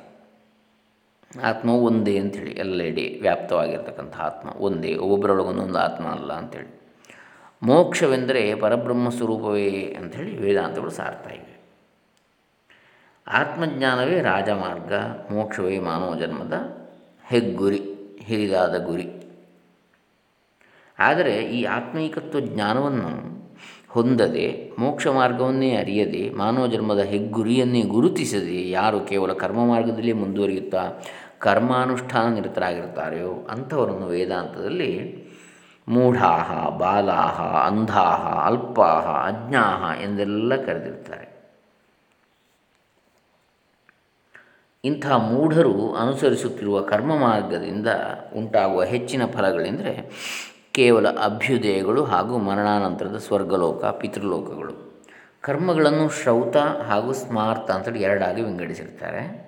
ಆತ್ಮವು ಒಂದೇ ಅಂಥೇಳಿ, ಎಲ್ಲೆಡೆ ವ್ಯಾಪ್ತವಾಗಿರ್ತಕ್ಕಂಥ ಆತ್ಮ. ಒಂದೇ ಒಬ್ಬೊಬ್ಬರೊಳಗೊಂದೊಂದು ಆತ್ಮ ಅಲ್ಲ ಅಂಥೇಳಿ. ಮೋಕ್ಷವೆಂದರೆ ಪರಬ್ರಹ್ಮ ಸ್ವರೂಪವೇ ಅಂಥೇಳಿ ವೇದಾಂತಗಳು ಸಾರ್ತಾ ಇವೆ. ಆತ್ಮಜ್ಞಾನವೇ ರಾಜಮಾರ್ಗ, ಮೋಕ್ಷವೇ ಮಾನವ ಜನ್ಮದ ಹೆಗ್ಗುರಿ, ಹಿರಿದಾದ ಗುರಿ. ಆದರೆ ಈ ಆತ್ಮೀಕತ್ವ ಜ್ಞಾನವನ್ನು ಹೊಂದದೆ, ಮೋಕ್ಷ ಮಾರ್ಗವನ್ನೇ ಅರಿಯದೆ, ಮಾನವ ಜನ್ಮದ ಹೆಗ್ಗುರಿಯನ್ನೇ ಗುರುತಿಸದೆ ಯಾರು ಕೇವಲ ಕರ್ಮ ಮಾರ್ಗದಲ್ಲಿ ಮುಂದುವರಿಯುತ್ತಾ ಕರ್ಮಾನುಷ್ಠಾನ ನಿರತರಾಗಿರ್ತಾರೆಯೋ ಅಂಥವರನ್ನು ವೇದಾಂತದಲ್ಲಿ ಮೂಢಾಹ, ಬಾಲಾಹ, ಅಂಧಾಹ, ಅಲ್ಪಾಹ, ಅಜ್ಞಾಹ ಎಂದೆಲ್ಲ ಕರೆದಿರ್ತಾರೆ ಇಂಥ ಮೂಢರು ಅನುಸರಿಸುತ್ತಿರುವ ಕರ್ಮ ಮಾರ್ಗದಿಂದ ಉಂಟಾಗುವ ಹೆಚ್ಚಿನ ಫಲಗಳೆಂದರೆ ಕೇವಲ ಅಭ್ಯುದಯಗಳು ಹಾಗೂ ಮರಣಾನಂತರದ ಸ್ವರ್ಗಲೋಕ, ಪಿತೃಲೋಕಗಳು. ಕರ್ಮಗಳನ್ನು ಶ್ರೌತ ಹಾಗೂ ಸ್ಮಾರ್ತ ಅಂತೇಳಿ ಎರಡಾಗಿ ವಿಂಗಡಿಸಿರ್ತಾರೆ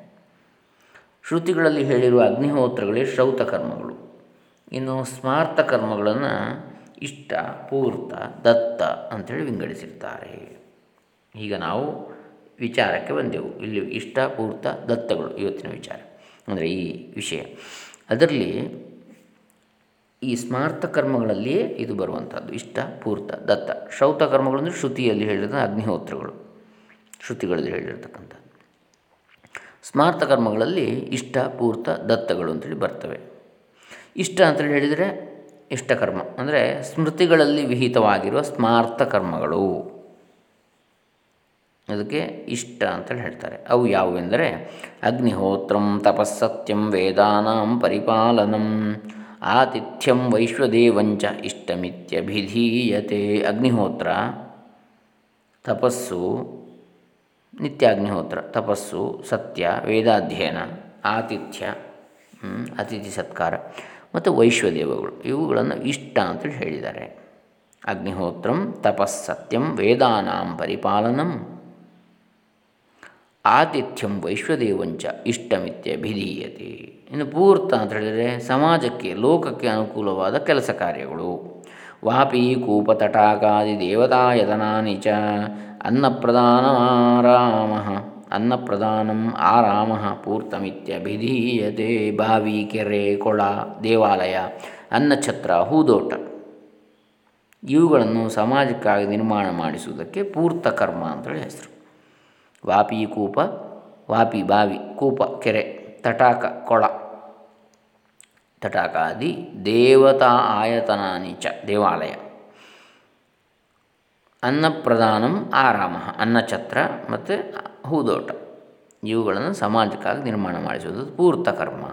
ಶ್ರುತಿಗಳಲ್ಲಿ ಹೇಳಿರುವ ಅಗ್ನಿಹೋತ್ರಗಳೇ ಶ್ರೌತ ಕರ್ಮಗಳು. ಇನ್ನು ಸ್ಮಾರ್ಥ ಕರ್ಮಗಳನ್ನು ಇಷ್ಟ, ಪೂರ್ತ, ದತ್ತ ಅಂಥೇಳಿ ವಿಂಗಡಿಸಿರ್ತಾರೆ. ಈಗ ನಾವು ವಿಚಾರಕ್ಕೆ ಬಂದೆವು. ಇಲ್ಲಿ ಇಷ್ಟ, ಪೂರ್ತ, ದತ್ತಗಳು ಇವತ್ತಿನ ವಿಚಾರ. ಅಂದರೆ ಈ ವಿಷಯ. ಅದರಲ್ಲಿ ಈ ಸ್ಮಾರ್ಥ ಕರ್ಮಗಳಲ್ಲಿಯೇ ಇದು ಬರುವಂಥದ್ದು. ಇಷ್ಟ, ಪೂರ್ತ, ದತ್ತ. ಶೌತ ಕರ್ಮಗಳು ಅಂದರೆ ಶ್ರುತಿಯಲ್ಲಿ ಹೇಳಿದ ಅಗ್ನಿಹೋತ್ರಗಳು. ಶ್ರುತಿಗಳಲ್ಲಿ ಹೇಳಿರ್ತಕ್ಕಂಥದ್ದು. ಸ್ಮಾರ್ಥ ಕರ್ಮಗಳಲ್ಲಿ ಇಷ್ಟ, ಪೂರ್ತ, ದತ್ತಗಳು ಅಂತೇಳಿ ಬರ್ತವೆ. ಇಷ್ಟ ಅಂತೇಳಿ ಹೇಳಿದರೆ ಇಷ್ಟಕರ್ಮ ಅಂದರೆ ಸ್ಮೃತಿಗಳಲ್ಲಿ ವಿಹಿತವಾಗಿರುವ ಸ್ಮಾರ್ಥ ಕರ್ಮಗಳು. ಅದಕ್ಕೆ ಇಷ್ಟ ಅಂತೇಳಿ ಹೇಳ್ತಾರೆ. ಅವು ಯಾವುವೆಂದರೆ ಅಗ್ನಿಹೋತ್ರಂ ತಪಸ್ಸತ್ಯಂ ವೇದಾನಾಂ ಪರಿಪಾಲನಂ ಆತಿಥ್ಯಂ ವೈಶ್ವದೇವಂಚ ಇಷ್ಟಮಿತ್ಯಭಿಧೀಯತೆ. ಅಗ್ನಿಹೋತ್ರ ತಪಸ್ಸು ನಿತ್ಯಾಗ್ನಿಹೋತ್ರ ತಪಸ್ಸು ಸತ್ಯ ವೇದಾಧ್ಯಯನ ಆತಿಥ್ಯ ಅತಿಥಿ ಸತ್ಕಾರ. ಮತ್ತು ವೈಶ್ವದೇವಗಳು, ಇವುಗಳನ್ನು ಇಷ್ಟ ಅಂತೇಳಿ ಹೇಳಿದ್ದಾರೆ. ಅಗ್ನಿಹೋತ್ರಂ ತಪಸ್ಸತ್ಯಂ ವೇದಾನಾಂ ಪರಿಪಾಲನಂ. ಆತಿಥ್ಯಂ ವೈಶ್ವದೇವಂಚ ಇಷ್ಟಮಿತ್ಯ ಭಿಧೀಯತೆ ಇನ್ನು ಪೂರ್ತ ಅಂತ ಹೇಳಿದರೆ ಸಮಾಜಕ್ಕೆ, ಲೋಕಕ್ಕೆ ಅನುಕೂಲವಾದ ಕೆಲಸ ಕಾರ್ಯಗಳು. ವಾಪಿ ಕೂಪ ತಟಾಕಾದಿ ದೇವತಾಯತನಾನಿ ಚ ಅನ್ನಪ್ರದಾನಮಾರಾಮ ಅನ್ನಪ್ರದಾನಂ ಆರಾಮ ಪೂರ್ತಮಿತ್ಯಭಿಧೀಯತೆ ಬಾವಿ ಕೆರೆ ಕೊಳ ದೇವಾಲಯ, ಅನ್ನಛತ್ರ, ಹೂದೋಟ. ಇವುಗಳನ್ನು ಸಮಾಜಕ್ಕಾಗಿ ನಿರ್ಮಾಣ ಮಾಡಿಸುವುದಕ್ಕೆ ಪೂರ್ತ ಕರ್ಮ ಅಂತೇಳಿ ಹೆಸರು. ವಾಪಿ ಕೂಪ, ವಾಪಿ ಬಾವಿ, ಕೂಪ ಕೆರೆ, ತಟಾಕ ಕೊಳ. ತಟಾಕಾದಿ ದೇವತಾ ಆಯತನಾನಿ ಚ, ದೇವಾಲಯ. ಅನ್ನಪ್ರದಾನಂ ಆರಾಮ, ಅನ್ನಛತ್ರ ಮತ್ತು ಹೂದೋಟ. ಇವುಗಳನ್ನು ಸಮಾಜಕ್ಕಾಗಿ ನಿರ್ಮಾಣ ಮಾಡಿಸುವುದು ಪೂರ್ತ ಕರ್ಮ.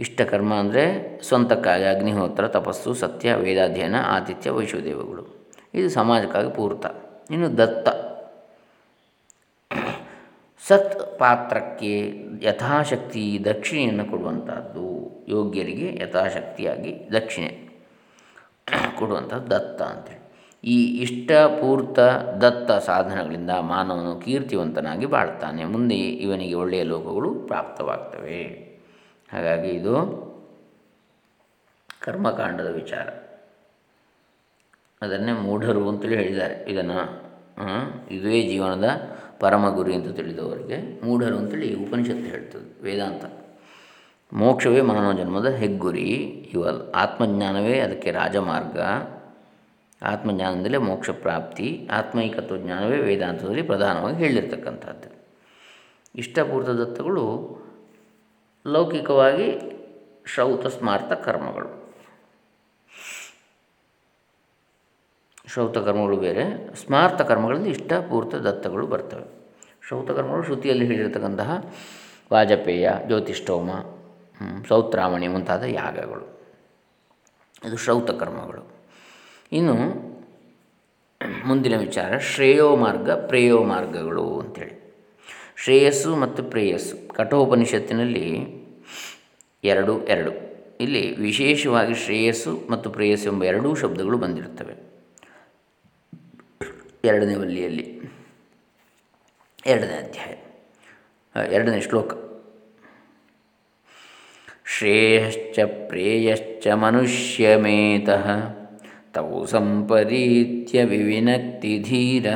ಇಷ್ಟಕರ್ಮ ಅಂದರೆ ಸ್ವಂತಕ್ಕಾಗಿ ಅಗ್ನಿಹೋತ್ರ, ತಪಸ್ಸು, ಸತ್ಯ, ವೇದಾಧ್ಯಯನ, ಆತಿಥ್ಯ, ವೈಶ್ವದೇವಗಳು. ಇದು ಸಮಾಜಕ್ಕಾಗಿ ಪೂರ್ತ. ಇನ್ನು ದತ್ತ. ಸತ್ ಪಾತ್ರಕ್ಕೆ ಯಥಾಶಕ್ತಿ ದಕ್ಷಿಣೆಯನ್ನು ಕೊಡುವಂಥದ್ದು ಯೋಗ್ಯರಿಗೆ ಯಥಾಶಕ್ತಿಯಾಗಿ ದಕ್ಷಿಣೆ ಕೊಡುವಂಥದ್ದು ದತ್ತ ಅಂತೇಳಿ ಈ ಇಷ್ಟಪೂರ್ತ ದತ್ತ ಸಾಧನಗಳಿಂದ ಮಾನವನು ಕೀರ್ತಿವಂತನಾಗಿ ಬಾಳ್ತಾನೆ ಮುಂದೆ ಇವನಿಗೆ ಒಳ್ಳೆಯ ಲೋಕಗಳು ಪ್ರಾಪ್ತವಾಗ್ತವೆ. ಹಾಗಾಗಿ ಇದು ಕರ್ಮಕಾಂಡದ ವಿಚಾರ. ಅದನ್ನೇ ಮೂಢರು ಅಂತೇಳಿ ಹೇಳಿದ್ದಾರೆ. ಇದನ್ನು ಇದುವೇ ಜೀವನದ ಪರಮ ಗುರಿ ಅಂತ ತಿಳಿದವರಿಗೆ ಮೂಢರು ಅಂತೇಳಿ ಉಪನಿಷತ್ತು ಹೇಳ್ತದೆ, ವೇದಾಂತ. ಮೋಕ್ಷವೇ ಮಾನವ ಜನ್ಮದ ಹೆಗ್ಗುರಿ. ಇವಲ್ ಆತ್ಮಜ್ಞಾನವೇ ಅದಕ್ಕೆ ರಾಜಮಾರ್ಗ. ಆತ್ಮಜ್ಞಾನದಲ್ಲೇ ಮೋಕ್ಷ ಪ್ರಾಪ್ತಿ, ಆತ್ಮೈಕತ್ವ ಜ್ಞಾನವೇ ವೇದಾಂತದಲ್ಲಿ ಪ್ರಧಾನವಾಗಿ ಹೇಳಿರ್ತಕ್ಕಂಥದ್ದು. ಇಷ್ಟಪೂರ್ತ ದತ್ತಗಳು ಲೌಕಿಕವಾಗಿ ಶ್ರೌತ ಸ್ಮಾರ್ಥ ಕರ್ಮಗಳು. ಶ್ರೌತಕರ್ಮಗಳು ಬೇರೆ, ಸ್ಮಾರ್ಥ ಕರ್ಮಗಳಲ್ಲಿ ಇಷ್ಟಪೂರ್ತ ದತ್ತಗಳು ಬರ್ತವೆ. ಶ್ರೌತ ಕರ್ಮಗಳು ಶ್ರುತಿಯಲ್ಲಿ ಹೇಳಿರತಕ್ಕಂತಹ ವಾಜಪೇಯ, ಜ್ಯೋತಿಷ್ಠೋಮ ಸೌತ್ರಾಮಣಿ ಮುಂತಾದ ಯಾಗಗಳು. ಇದು ಶ್ರೌತಕರ್ಮಗಳು ಇನ್ನು ಮುಂದಿನ ವಿಚಾರ, ಶ್ರೇಯೋ ಮಾರ್ಗ, ಪ್ರೇಯೋ ಮಾರ್ಗಗಳು ಅಂಥೇಳಿ ಶ್ರೇಯಸ್ಸು ಮತ್ತು ಪ್ರೇಯಸ್ಸು. ಕಠೋಪನಿಷತ್ತಿನಲ್ಲಿ ಎರಡು ಎರಡು. ಇಲ್ಲಿ ವಿಶೇಷವಾಗಿ ಶ್ರೇಯಸ್ಸು ಮತ್ತು ಪ್ರೇಯಸ್ಸು ಎಂಬ ಎರಡೂ ಶಬ್ದಗಳು ಬಂದಿರುತ್ತವೆ. ಎರಡನೇ ವಲ್ಲಿಯಲ್ಲಿ. ಎರಡನೇ ಅಧ್ಯಾಯ. ಎರಡನೇ ಶ್ಲೋಕ. ಶ್ರೇಯಶ್ಚ ಪ್ರೇಯಶ್ಚ ಮನುಷ್ಯಮೇತಃ ತೌ ಸಂಪರೀತ್ಯ ವಿವಿನಕ್ತಿ ಧೀರ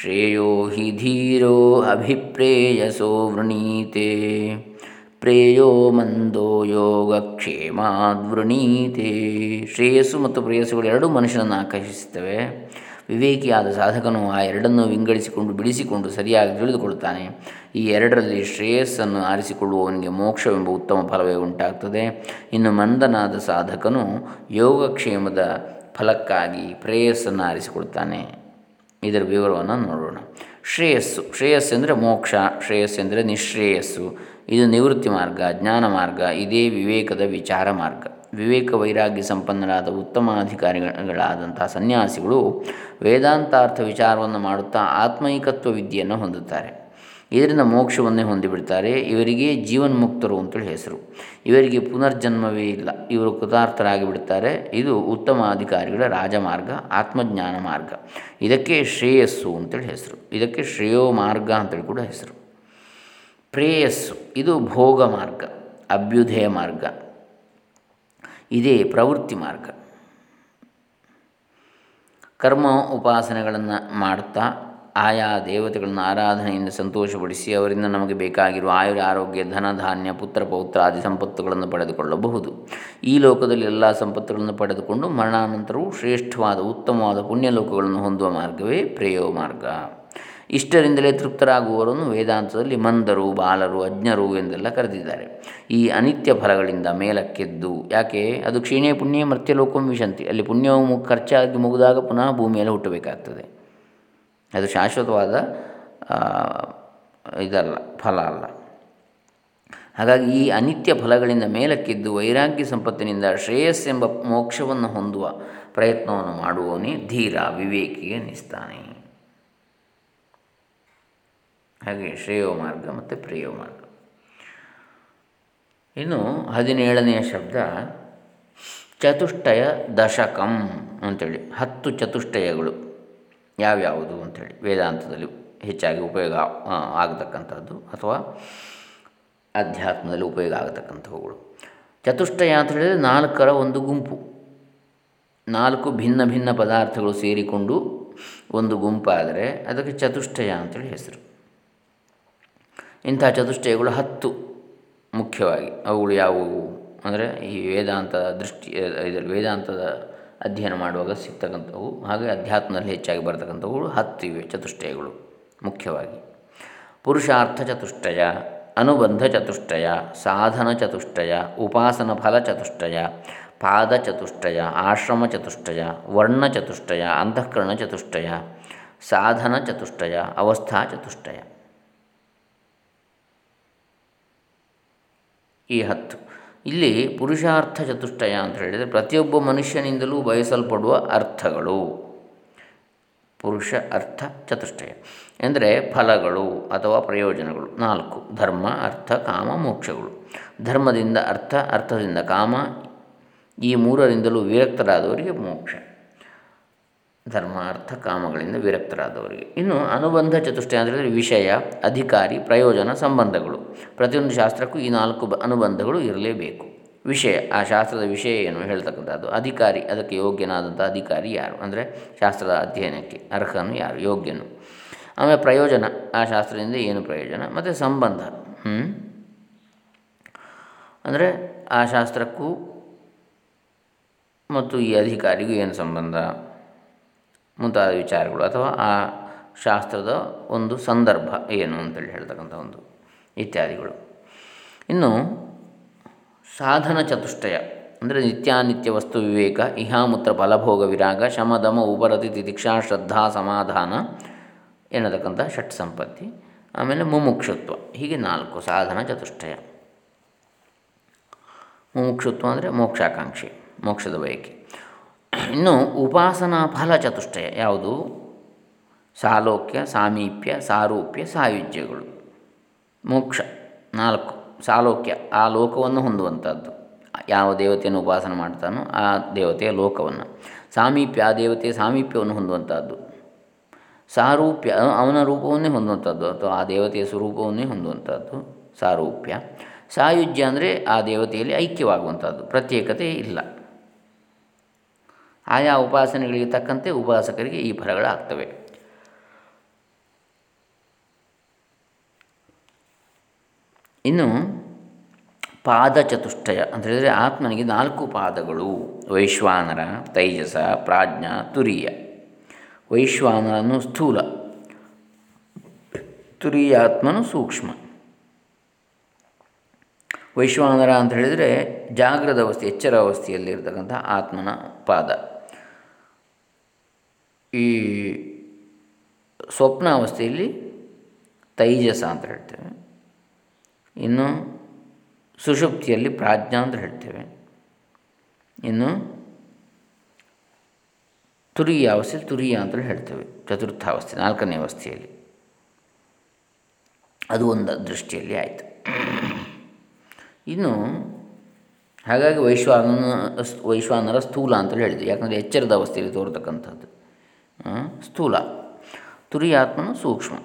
ಶ್ರೇಯೋ ಹಿ ಧೀರೋ ಅಭಿಪ್ರೇಯಸೋ ವೃಣೀತೆ ಪ್ರೇಯೋ ಮಂದೋ ಯೋಗಕ್ಷೇಮಾದ್ವೃಣೀತೆ ಶ್ರೇಯಸ್ಸು ಮತ್ತು ಪ್ರೇಯಸ್ಸುಗಳು ಎರಡೂ ಮನುಷ್ಯನನ್ನು ಆಕರ್ಷಿಸುತ್ತವೆ। ವಿವೇಕಿಯಾದ ಸಾಧಕನು ಆ ಎರಡನ್ನು ವಿಂಗಡಿಸಿಕೊಂಡು ಬಿಡಿಸಿಕೊಂಡು ಸರಿಯಾಗಿ ತಿಳಿದುಕೊಳ್ಳುತ್ತಾನೆ. ಈ ಎರಡರಲ್ಲಿ ಶ್ರೇಯಸ್ಸನ್ನು ಆರಿಸಿಕೊಳ್ಳುವವನಿಗೆ ಮೋಕ್ಷವೆಂಬ ಉತ್ತಮ ಫಲವೇ ಉಂಟಾಗ್ತದೆ. ಇನ್ನು ಮಂದನಾದ ಸಾಧಕನು ಯೋಗಕ್ಷೇಮದ ಫಲಕ್ಕಾಗಿ ಪ್ರೇಯಸ್ಸನ್ನು ಆರಿಸಿಕೊಡ್ತಾನೆ. ಇದರ ವಿವರವನ್ನು ನೋಡೋಣ. ಶ್ರೇಯಸ್ಸು. ಶ್ರೇಯಸ್ಸು ಅಂದರೆ ಮೋಕ್ಷ. ಶ್ರೇಯಸ್ಸು ಅಂದರೆ ನಿಶ್ರೇಯಸ್ಸು. ಇದು ನಿವೃತ್ತಿ ಮಾರ್ಗ, ಜ್ಞಾನ ಮಾರ್ಗ, ಇದೇ ವಿವೇಕದ ವಿಚಾರ ಮಾರ್ಗ. ವಿವೇಕ ವೈರಾಗ್ಯ ಸಂಪನ್ನರಾದ ಉತ್ತಮಾಧಿಕಾರಿಗಳಾದಂಥ ಸನ್ಯಾಸಿಗಳು ವೇದಾಂತಾರ್ಥ ವಿಚಾರವನ್ನು ಮಾಡುತ್ತಾ ಆತ್ಮೈಕತ್ವ ವಿದ್ಯೆಯನ್ನು ಹೊಂದುತ್ತಾರೆ. ಇದರಿಂದ ಮೋಕ್ಷವನ್ನೇ ಹೊಂದಿಬಿಡ್ತಾರೆ. ಇವರಿಗೆ ಜೀವನ್ ಮುಕ್ತರು ಅಂತೇಳಿ ಹೆಸರು. ಇವರಿಗೆ ಪುನರ್ಜನ್ಮವೇ ಇಲ್ಲ. ಇವರು ಕೃತಾರ್ಥರಾಗಿ ಬಿಡ್ತಾರೆ ಇದು ಉತ್ತಮ ಅಧಿಕಾರಿಗಳ ರಾಜಮಾರ್ಗ, ಆತ್ಮಜ್ಞಾನ ಮಾರ್ಗ. ಇದಕ್ಕೆ ಶ್ರೇಯಸ್ಸು ಅಂತೇಳಿ ಹೆಸರು. ಇದಕ್ಕೆ ಶ್ರೇಯೋ ಮಾರ್ಗ ಅಂತೇಳಿ ಕೂಡ ಹೆಸರು. ಪ್ರೇಯಸ್ಸು, ಇದು ಭೋಗ ಮಾರ್ಗ, ಅಭ್ಯುದಯ ಮಾರ್ಗ. ಇದೇ ಪ್ರವೃತ್ತಿ ಮಾರ್ಗ. ಕರ್ಮ ಉಪಾಸನೆಗಳನ್ನು ಮಾಡುತ್ತಾ ಆಯಾ ದೇವತೆಗಳನ್ನು ಆರಾಧನೆಯಿಂದ ಸಂತೋಷಪಡಿಸಿ ಅವರಿಂದ ನಮಗೆ ಬೇಕಾಗಿರುವ ಆಯುರ, ಆರೋಗ್ಯ, ಧನ, ಧಾನ್ಯ, ಪುತ್ರ, ಪೌತ್ರ ಆದಿ ಸಂಪತ್ತುಗಳನ್ನು ಪಡೆದುಕೊಳ್ಳಬಹುದು. ಈ ಲೋಕದಲ್ಲಿ ಎಲ್ಲ ಸಂಪತ್ತುಗಳನ್ನು ಪಡೆದುಕೊಂಡು ಮರಣಾನಂತರವೂ ಶ್ರೇಷ್ಠವಾದ, ಉತ್ತಮವಾದ ಪುಣ್ಯಲೋಕಗಳನ್ನು ಹೊಂದುವ ಮಾರ್ಗವೇ ಪ್ರೇಯೋ ಮಾರ್ಗ. ಇಷ್ಟರಿಂದಲೇ ತೃಪ್ತರಾಗುವವರನ್ನು ವೇದಾಂತದಲ್ಲಿ ಮಂದರು, ಬಾಲರು, ಅಜ್ಞರು ಎಂದೆಲ್ಲ ಕರೆದಿದ್ದಾರೆ. ಈ ಅನಿತ್ಯ ಫಲಗಳಿಂದ ಮೇಲಕ್ಕೆದ್ದು, ಯಾಕೆ? ಅದು ಕ್ಷೀಣೇ ಪುಣ್ಯ ಮರ್ತ್ಯಲೋಕಂ ವಿಶಂತಿ. ಅಲ್ಲಿ ಪುಣ್ಯವು ಖರ್ಚಾಗಿ ಮುಗಿದಾಗ ಪುನಃ ಭೂಮಿಯಲ್ಲಿ ಹುಟ್ಟಬೇಕಾಗ್ತದೆ. ಅದು ಶಾಶ್ವತವಾದ ಇದಲ್ಲ, ಫಲ ಅಲ್ಲ. ಹಾಗಾಗಿ ಈ ಅನಿತ್ಯ ಫಲಗಳಿಂದ ಮೇಲಕ್ಕಿದ್ದು ವೈರಾಗ್ಯ ಸಂಪತ್ತಿನಿಂದ ಶ್ರೇಯಸ್ಸೆಂಬ ಮೋಕ್ಷವನ್ನು ಹೊಂದುವ ಪ್ರಯತ್ನವನ್ನು ಮಾಡುವವನೇ ಧೀರ ವಿವೇಕಿಗೆ ನಿಸ್ತಾನೆ. ಹಾಗೆ ಶ್ರೇಯೋ ಮಾರ್ಗ ಮತ್ತು ಪ್ರೇಯೋ ಮಾರ್ಗ. ಇನ್ನು ಹದಿನೇಳನೆಯ ಶಬ್ದ, ಚತುಷ್ಟಯ ದಶಕಂ ಅಂತೇಳಿ, ಹತ್ತು ಚತುಷ್ಟಯಗಳು. ಯಾವ್ಯಾವುದು ಅಂಥೇಳಿ ವೇದಾಂತದಲ್ಲಿ ಹೆಚ್ಚಾಗಿ ಉಪಯೋಗ ಆಗತಕ್ಕಂಥದ್ದು ಅಥವಾ ಅಧ್ಯಾತ್ಮದಲ್ಲಿ ಉಪಯೋಗ ಆಗತಕ್ಕಂಥವುಗಳು. ಚತುಷ್ಟಯ ಅಂತ ಹೇಳಿದರೆ ನಾಲ್ಕರ ಒಂದು ಗುಂಪು. ನಾಲ್ಕು ಭಿನ್ನ ಭಿನ್ನ ಪದಾರ್ಥಗಳು ಸೇರಿಕೊಂಡು ಒಂದು ಗುಂಪಾದರೆ ಅದಕ್ಕೆ ಚತುಷ್ಟಯ ಅಂತೇಳಿ ಹೆಸರು. ಇಂಥ ಚತುಷ್ಟಯಗಳು ಹತ್ತು ಮುಖ್ಯವಾಗಿ ಅವುಗಳು ಯಾವುವು? ಅಂದರೆ ಈ ವೇದಾಂತದ ದೃಷ್ಟಿ ಇದರಲ್ಲಿ ವೇದಾಂತದ ಅಧ್ಯಯನ ಮಾಡುವಾಗ ಸಿಗ್ತಕ್ಕಂಥವು, ಹಾಗೆ ಅಧ್ಯಾತ್ಮದಲ್ಲಿ ಹೆಚ್ಚಾಗಿ ಬರ್ತಕ್ಕಂಥವುಗಳು ಇವೆ, ಚತುಷ್ಟಯಗಳು ಮುಖ್ಯವಾಗಿ. ಪುರುಷಾರ್ಥ ಚತುಷ್ಟಯ, ಅನುಬಂಧ ಚತುಷ್ಟಯ, ಸಾಧನ ಚತುಷ್ಟಯ, ಉಪಾಸನ ಫಲ ಚತುಷ್ಟಯ, ಪಾದ ಚತುಷ್ಟಯ, ಆಶ್ರಮ ಚತುಷ್ಟಯ, ವರ್ಣ ಚತುಷ್ಟಯ, ಅಂತಃಕರಣ ಚತುಷ್ಟಯ, ಸಾಧನ ಚತುಷ್ಟಯ, ಅವಸ್ಥಾ ಚತುಷ್ಟಯ. ಈ ಹತ್ತು. ಇಲ್ಲಿ ಪುರುಷಾರ್ಥ ಚತುಷ್ಟಯ ಅಂತ ಹೇಳಿದರೆ ಪ್ರತಿಯೊಬ್ಬ ಮನುಷ್ಯನಿಂದಲೂ ಬಯಸಲ್ಪಡುವ ಅರ್ಥಗಳು. ಪುರುಷ ಅರ್ಥ ಚತುಷ್ಟಯ ಎಂದರೆ ಫಲಗಳು ಅಥವಾ ಪ್ರಯೋಜನಗಳು. ನಾಲ್ಕು, ಧರ್ಮ, ಅರ್ಥ, ಕಾಮ, ಮೋಕ್ಷಗಳು. ಧರ್ಮದಿಂದ ಅರ್ಥ, ಅರ್ಥದಿಂದ ಕಾಮ, ಈ ಮೂರರಿಂದಲೂ ವಿರಕ್ತರಾದವರಿಗೆ ಮೋಕ್ಷ. ಧರ್ಮ ಅರ್ಥ ಕಾಮಗಳಿಂದ ವಿರಕ್ತರಾದವರಿಗೆ. ಇನ್ನು ಅನುಬಂಧ ಚತುಷ್ಟಯ ಅಂದರೆ ವಿಷಯ, ಅಧಿಕಾರಿ, ಪ್ರಯೋಜನ, ಸಂಬಂಧಗಳು. ಪ್ರತಿಯೊಂದು ಶಾಸ್ತ್ರಕ್ಕೂ ಈ ನಾಲ್ಕು ಅನುಬಂಧಗಳು ಇರಲೇಬೇಕು. ವಿಷಯ, ಆ ಶಾಸ್ತ್ರದ ವಿಷಯ ಏನು ಹೇಳ್ತಕ್ಕಂಥದ್ದು? ಅಧಿಕಾರಿ, ಅದಕ್ಕೆ ಯೋಗ್ಯನಾದಂಥ ಅಧಿಕಾರಿ ಯಾರು? ಅಂದರೆ ಶಾಸ್ತ್ರದ ಅಧ್ಯಯನಕ್ಕೆ ಅರ್ಹನು ಯಾರು? ಯೋಗ್ಯನು. ಆಮೇಲೆ ಪ್ರಯೋಜನ, ಆ ಶಾಸ್ತ್ರದಿಂದ ಏನು ಪ್ರಯೋಜನ? ಮತ್ತು ಸಂಬಂಧ. ಅಂದರೆ ಆ ಶಾಸ್ತ್ರಕ್ಕೂ ಮತ್ತು ಈ ಅಧಿಕಾರಿಗೂ ಏನು ಸಂಬಂಧ? ಮುಂತಾದ ವಿಚಾರಗಳು ಅಥವಾ ಆ ಶಾಸ್ತ್ರದ ಒಂದು ಸಂದರ್ಭ ಏನು ಅಂತೇಳಿ ಹೇಳ್ತಕ್ಕಂಥ ಒಂದು ಇತ್ಯಾದಿಗಳು. ಇನ್ನು ಸಾಧನ ಚತುಷ್ಟಯ ಅಂದರೆ ನಿತ್ಯಾನಿತ್ಯ ವಸ್ತು ವಿವೇಕ, ಇಹಾಮೂತ್ರ ಫಲಭೋಗ ವಿರಾಗ ಶಮದಮ ಉಪರತಿ ತಿತಿಕ್ಷಾ ಶ್ರದ್ಧಾ ಸಮಾಧಾನ ಎನ್ನತಕ್ಕಂಥ ಷಟ್ ಸಂಪತ್ತಿ, ಆಮೇಲೆ ಮುಮುಕ್ಷುತ್ವ, ಹೀಗೆ ನಾಲ್ಕು ಸಾಧನ ಚತುಷ್ಟಯ. ಮುಮುಕ್ಷುತ್ವ ಅಂದರೆ ಮೋಕ್ಷಾಕಾಂಕ್ಷೆ, ಮೋಕ್ಷದ ಬಯಕೆ. ಇನ್ನು ಉಪಾಸನಾ ಫಲ ಚತುಷ್ಟಯ ಯಾವುದು? ಸಾಲೋಕ್ಯ, ಸಾಮೀಪ್ಯ, ಸಾರೂಪ್ಯ, ಸಾಯುಜ್ಯಗಳು. ಮೋಕ್ಷ. ನಾಲ್ಕು. ಸಾಲೋಕ್ಯ. ಆ ಲೋಕವನ್ನು ಹೊಂದುವಂಥದ್ದು. ಯಾವ ದೇವತೆಯನ್ನು ಉಪಾಸನೆ ಮಾಡ್ತಾನೋ ಆ ದೇವತೆಯ ಲೋಕವನ್ನು. ಸಾಮೀಪ್ಯ, ಆ ದೇವತೆಯ ಸಾಮೀಪ್ಯವನ್ನು ಹೊಂದುವಂಥದ್ದು. ಸಾರೂಪ್ಯ ಅವನ ರೂಪವನ್ನೇ ಹೊಂದುವಂಥದ್ದು ಅಥವಾ ಆ ದೇವತೆಯ ಸ್ವರೂಪವನ್ನೇ ಹೊಂದುವಂಥದ್ದು. ಸಾರೂಪ್ಯ. ಸಾಯುಜ್ಯ ಅಂದರೆ ಆ ದೇವತೆಯಲ್ಲಿ ಐಕ್ಯವಾಗುವಂಥದ್ದು. ಪ್ರತ್ಯೇಕತೆ ಇಲ್ಲ. ಆಯಾ ಉಪಾಸನೆಗಳಿಗೆ ತಕ್ಕಂತೆ ಉಪಾಸಕರಿಗೆ ಈ ಫಲಗಳಾಗ್ತವೆ. ಇನ್ನು ಪಾದಚತುಷ್ಟಯ ಅಂತ ಹೇಳಿದರೆ ಆತ್ಮನಿಗೆ ನಾಲ್ಕು ಪಾದಗಳು. ವೈಶ್ವಾನರ, ತೈಜಸ, ಪ್ರಾಜ್ಞ, ತುರಿಯ. ವೈಶ್ವಾನರನು ಸ್ಥೂಲ. ತುರಿಯಾತ್ಮನು ಸೂಕ್ಷ್ಮ. ವೈಶ್ವಾನರ ಅಂತ ಹೇಳಿದರೆ ಜಾಗ್ರದ ಅವಸ್ಥೆ, ಎಚ್ಚರ ಅವಸ್ಥೆಯಲ್ಲಿರ್ತಕ್ಕಂಥ ಆತ್ಮನ ಪಾದ. ಈ ಸ್ವಪ್ನ ಅವಸ್ಥೆಯಲ್ಲಿ ತೈಜಸ ಅಂತ ಹೇಳ್ತೇವೆ. ಇನ್ನು ಸುಷುಪ್ತಿಯಲ್ಲಿ ಪ್ರಾಜ್ಞಾ ಅಂತ ಹೇಳ್ತೇವೆ. ಇನ್ನು ತುರಿಯ ಅವಸ್ಥೆ ತುರಿಯ ಅಂತ ಹೇಳ್ತೇವೆ. ಚತುರ್ಥಾವಸ್ಥೆ, ನಾಲ್ಕನೇ ಅವಸ್ಥೆಯಲ್ಲಿ. ಅದು ಒಂದು ದೃಷ್ಟಿಯಲ್ಲಿ ಆಯಿತು. ಇನ್ನು ಹಾಗಾಗಿ ವೈಶ್ವಾನನ ವೈಶ್ವಾನರ ಸ್ಥೂಲ ಅಂತೇಳಿ ಹೇಳಿದ್ವಿ ಯಾಕಂದರೆ ಎಚ್ಚರದ ಅವಸ್ಥೆಯಲ್ಲಿ ತೋರ್ತಕ್ಕಂಥದ್ದು. ಸ್ಥೂಲ. ತುರಿಯಾತ್ಮನು ಸೂಕ್ಷ್ಮ.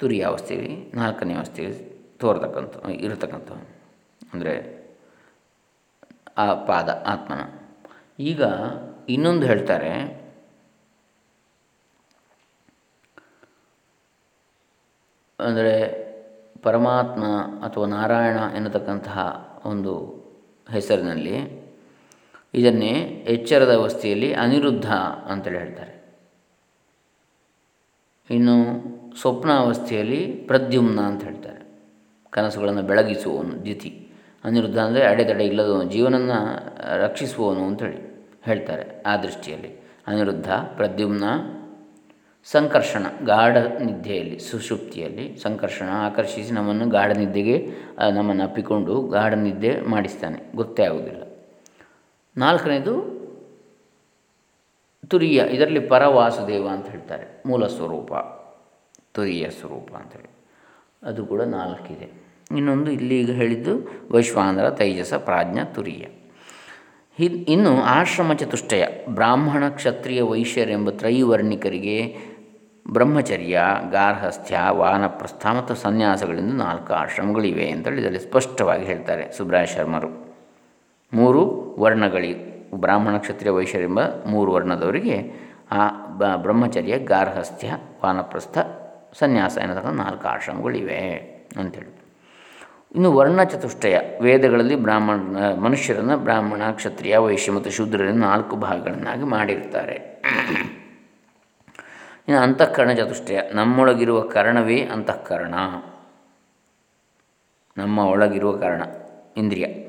ತುರಿಯ ಅವಸ್ಥೆಯಲ್ಲಿ ನಾಲ್ಕನೇ ಅವಸ್ಥೆಯಲ್ಲಿ ತೋರ್ತಕ್ಕಂಥ ಇರತಕ್ಕಂಥ ಅಂದರೆ ಆ ಪಾದ, ಆತ್ಮನ. ಈಗ ಇನ್ನೊಂದು ಹೇಳ್ತಾರೆ, ಅಂದರೆ ಪರಮಾತ್ಮ ಅಥವಾ ನಾರಾಯಣ ಎನ್ನತಕ್ಕಂತಹ ಒಂದು ಹೆಸರಿನಲ್ಲಿ ಇದನ್ನೇ ಎಚ್ಚರದ ಅವಸ್ಥೆಯಲ್ಲಿ ಅನಿರುದ್ಧ ಅಂತೇಳಿ ಹೇಳ್ತಾರೆ. ಇನ್ನು ಸ್ವಪ್ನ ಅವಸ್ಥೆಯಲ್ಲಿ ಪ್ರದ್ಯುಮ್ನ ಅಂತ ಹೇಳ್ತಾರೆ. ಕನಸುಗಳನ್ನು ಬೆಳಗಿಸುವವನು ದ್ಯುತಿ. ಅನಿರುದ್ಧ ಅಂದರೆ ಅಡೆತಡೆ ಇಲ್ಲದವನು, ಜೀವನನ್ನು ರಕ್ಷಿಸುವವನು ಅಂತೇಳಿ ಹೇಳ್ತಾರೆ ಆ ದೃಷ್ಟಿಯಲ್ಲಿ. ಅನಿರುದ್ಧ, ಪ್ರದ್ಯುಮ್ನ ಸಂಕರ್ಷಣ, ಗಾಢ ನಿದ್ದೆಯಲ್ಲಿ, ಸುಷುಪ್ತಿಯಲ್ಲಿ ಸಂಕರ್ಷಣ ಆಕರ್ಷಿಸಿ ನಮ್ಮನ್ನು ಗಾಢ ನಿದ್ದೆಗೆ ನಮ್ಮನ್ನು ಅಪ್ಪಿಕೊಂಡು ಗಾಢ ನಿದ್ದೆ ಮಾಡಿಸ್ತಾನೆ. ಗೊತ್ತೇ ಆಗುವುದಿಲ್ಲ. ನಾಲ್ಕನೇದು ತುರಿಯ, ಇದರಲ್ಲಿ ಪರವಾಸುದೇವ ಅಂತ ಹೇಳ್ತಾರೆ. ಮೂಲ ಸ್ವರೂಪ, ತುರಿಯ ಸ್ವರೂಪ ಅಂತೇಳಿ ಅದು ಕೂಡ ನಾಲ್ಕಿದೆ. ಇನ್ನೊಂದು ಇಲ್ಲಿ ಈಗ ಹೇಳಿದ್ದು ವೈಶ್ವಾಂಧ್ರ ತೈಜಸ ಪ್ರಾಜ್ಞ ತುರಿಯ. ಇನ್ನು ಆಶ್ರಮ ಚತುಷ್ಟಯ, ಬ್ರಾಹ್ಮಣ ಕ್ಷತ್ರಿಯ ವೈಶ್ಯರೆಂಬ ತ್ರೈವರ್ಣಿಕರಿಗೆ ಬ್ರಹ್ಮಚರ್ಯ, ಗಾರ್ಹಸ್ಥ್ಯ, ವಾನಪ್ರಸ್ಥ ಮತ್ತು ಸನ್ಯಾಸಗಳಿಂದ ನಾಲ್ಕು ಆಶ್ರಮಗಳಿವೆ ಅಂತೇಳಿ ಇದರಲ್ಲಿ ಸ್ಪಷ್ಟವಾಗಿ ಹೇಳ್ತಾರೆ ಸುಬ್ರಾಯ ಶರ್ಮರು. ಮೂರು ವರ್ಣಗಳಿ ಬ್ರಾಹ್ಮಣ ಕ್ಷತ್ರಿಯ ವೈಶ್ಯರೆಂಬ ಮೂರು ವರ್ಣದವರಿಗೆ ಆ ಬ್ರಹ್ಮಚರ್ಯ ಗಾರ್ಹಸ್ಥ್ಯ, ವಾನಪ್ರಸ್ಥ, ಸನ್ಯಾಸ ಎನ್ನತಕ್ಕಂಥ ನಾಲ್ಕು ಆಶ್ರಮಗಳಿವೆ ಅಂಥೇಳಿ. ಇನ್ನು ವರ್ಣ ಚತುಷ್ಟಯ, ವೇದಗಳಲ್ಲಿ ಬ್ರಾಹ್ಮಣ, ಮನುಷ್ಯರನ್ನು ಬ್ರಾಹ್ಮಣ, ಕ್ಷತ್ರಿಯ, ವೈಶ್ಯ ಮತ್ತು ಶೂದ್ರರನ್ನು ನಾಲ್ಕು ಭಾಗಗಳನ್ನಾಗಿ ಮಾಡಿರ್ತಾರೆ. ಇನ್ನು ಅಂತಃಕರಣ ಚತುಷ್ಟಯ, ನಮ್ಮೊಳಗಿರುವ ಕರ್ಣವೇ ಅಂತಃಕರಣ. ನಮ್ಮ ಒಳಗಿರುವ ಕಾರಣ, ಇಂದ್ರಿಯ.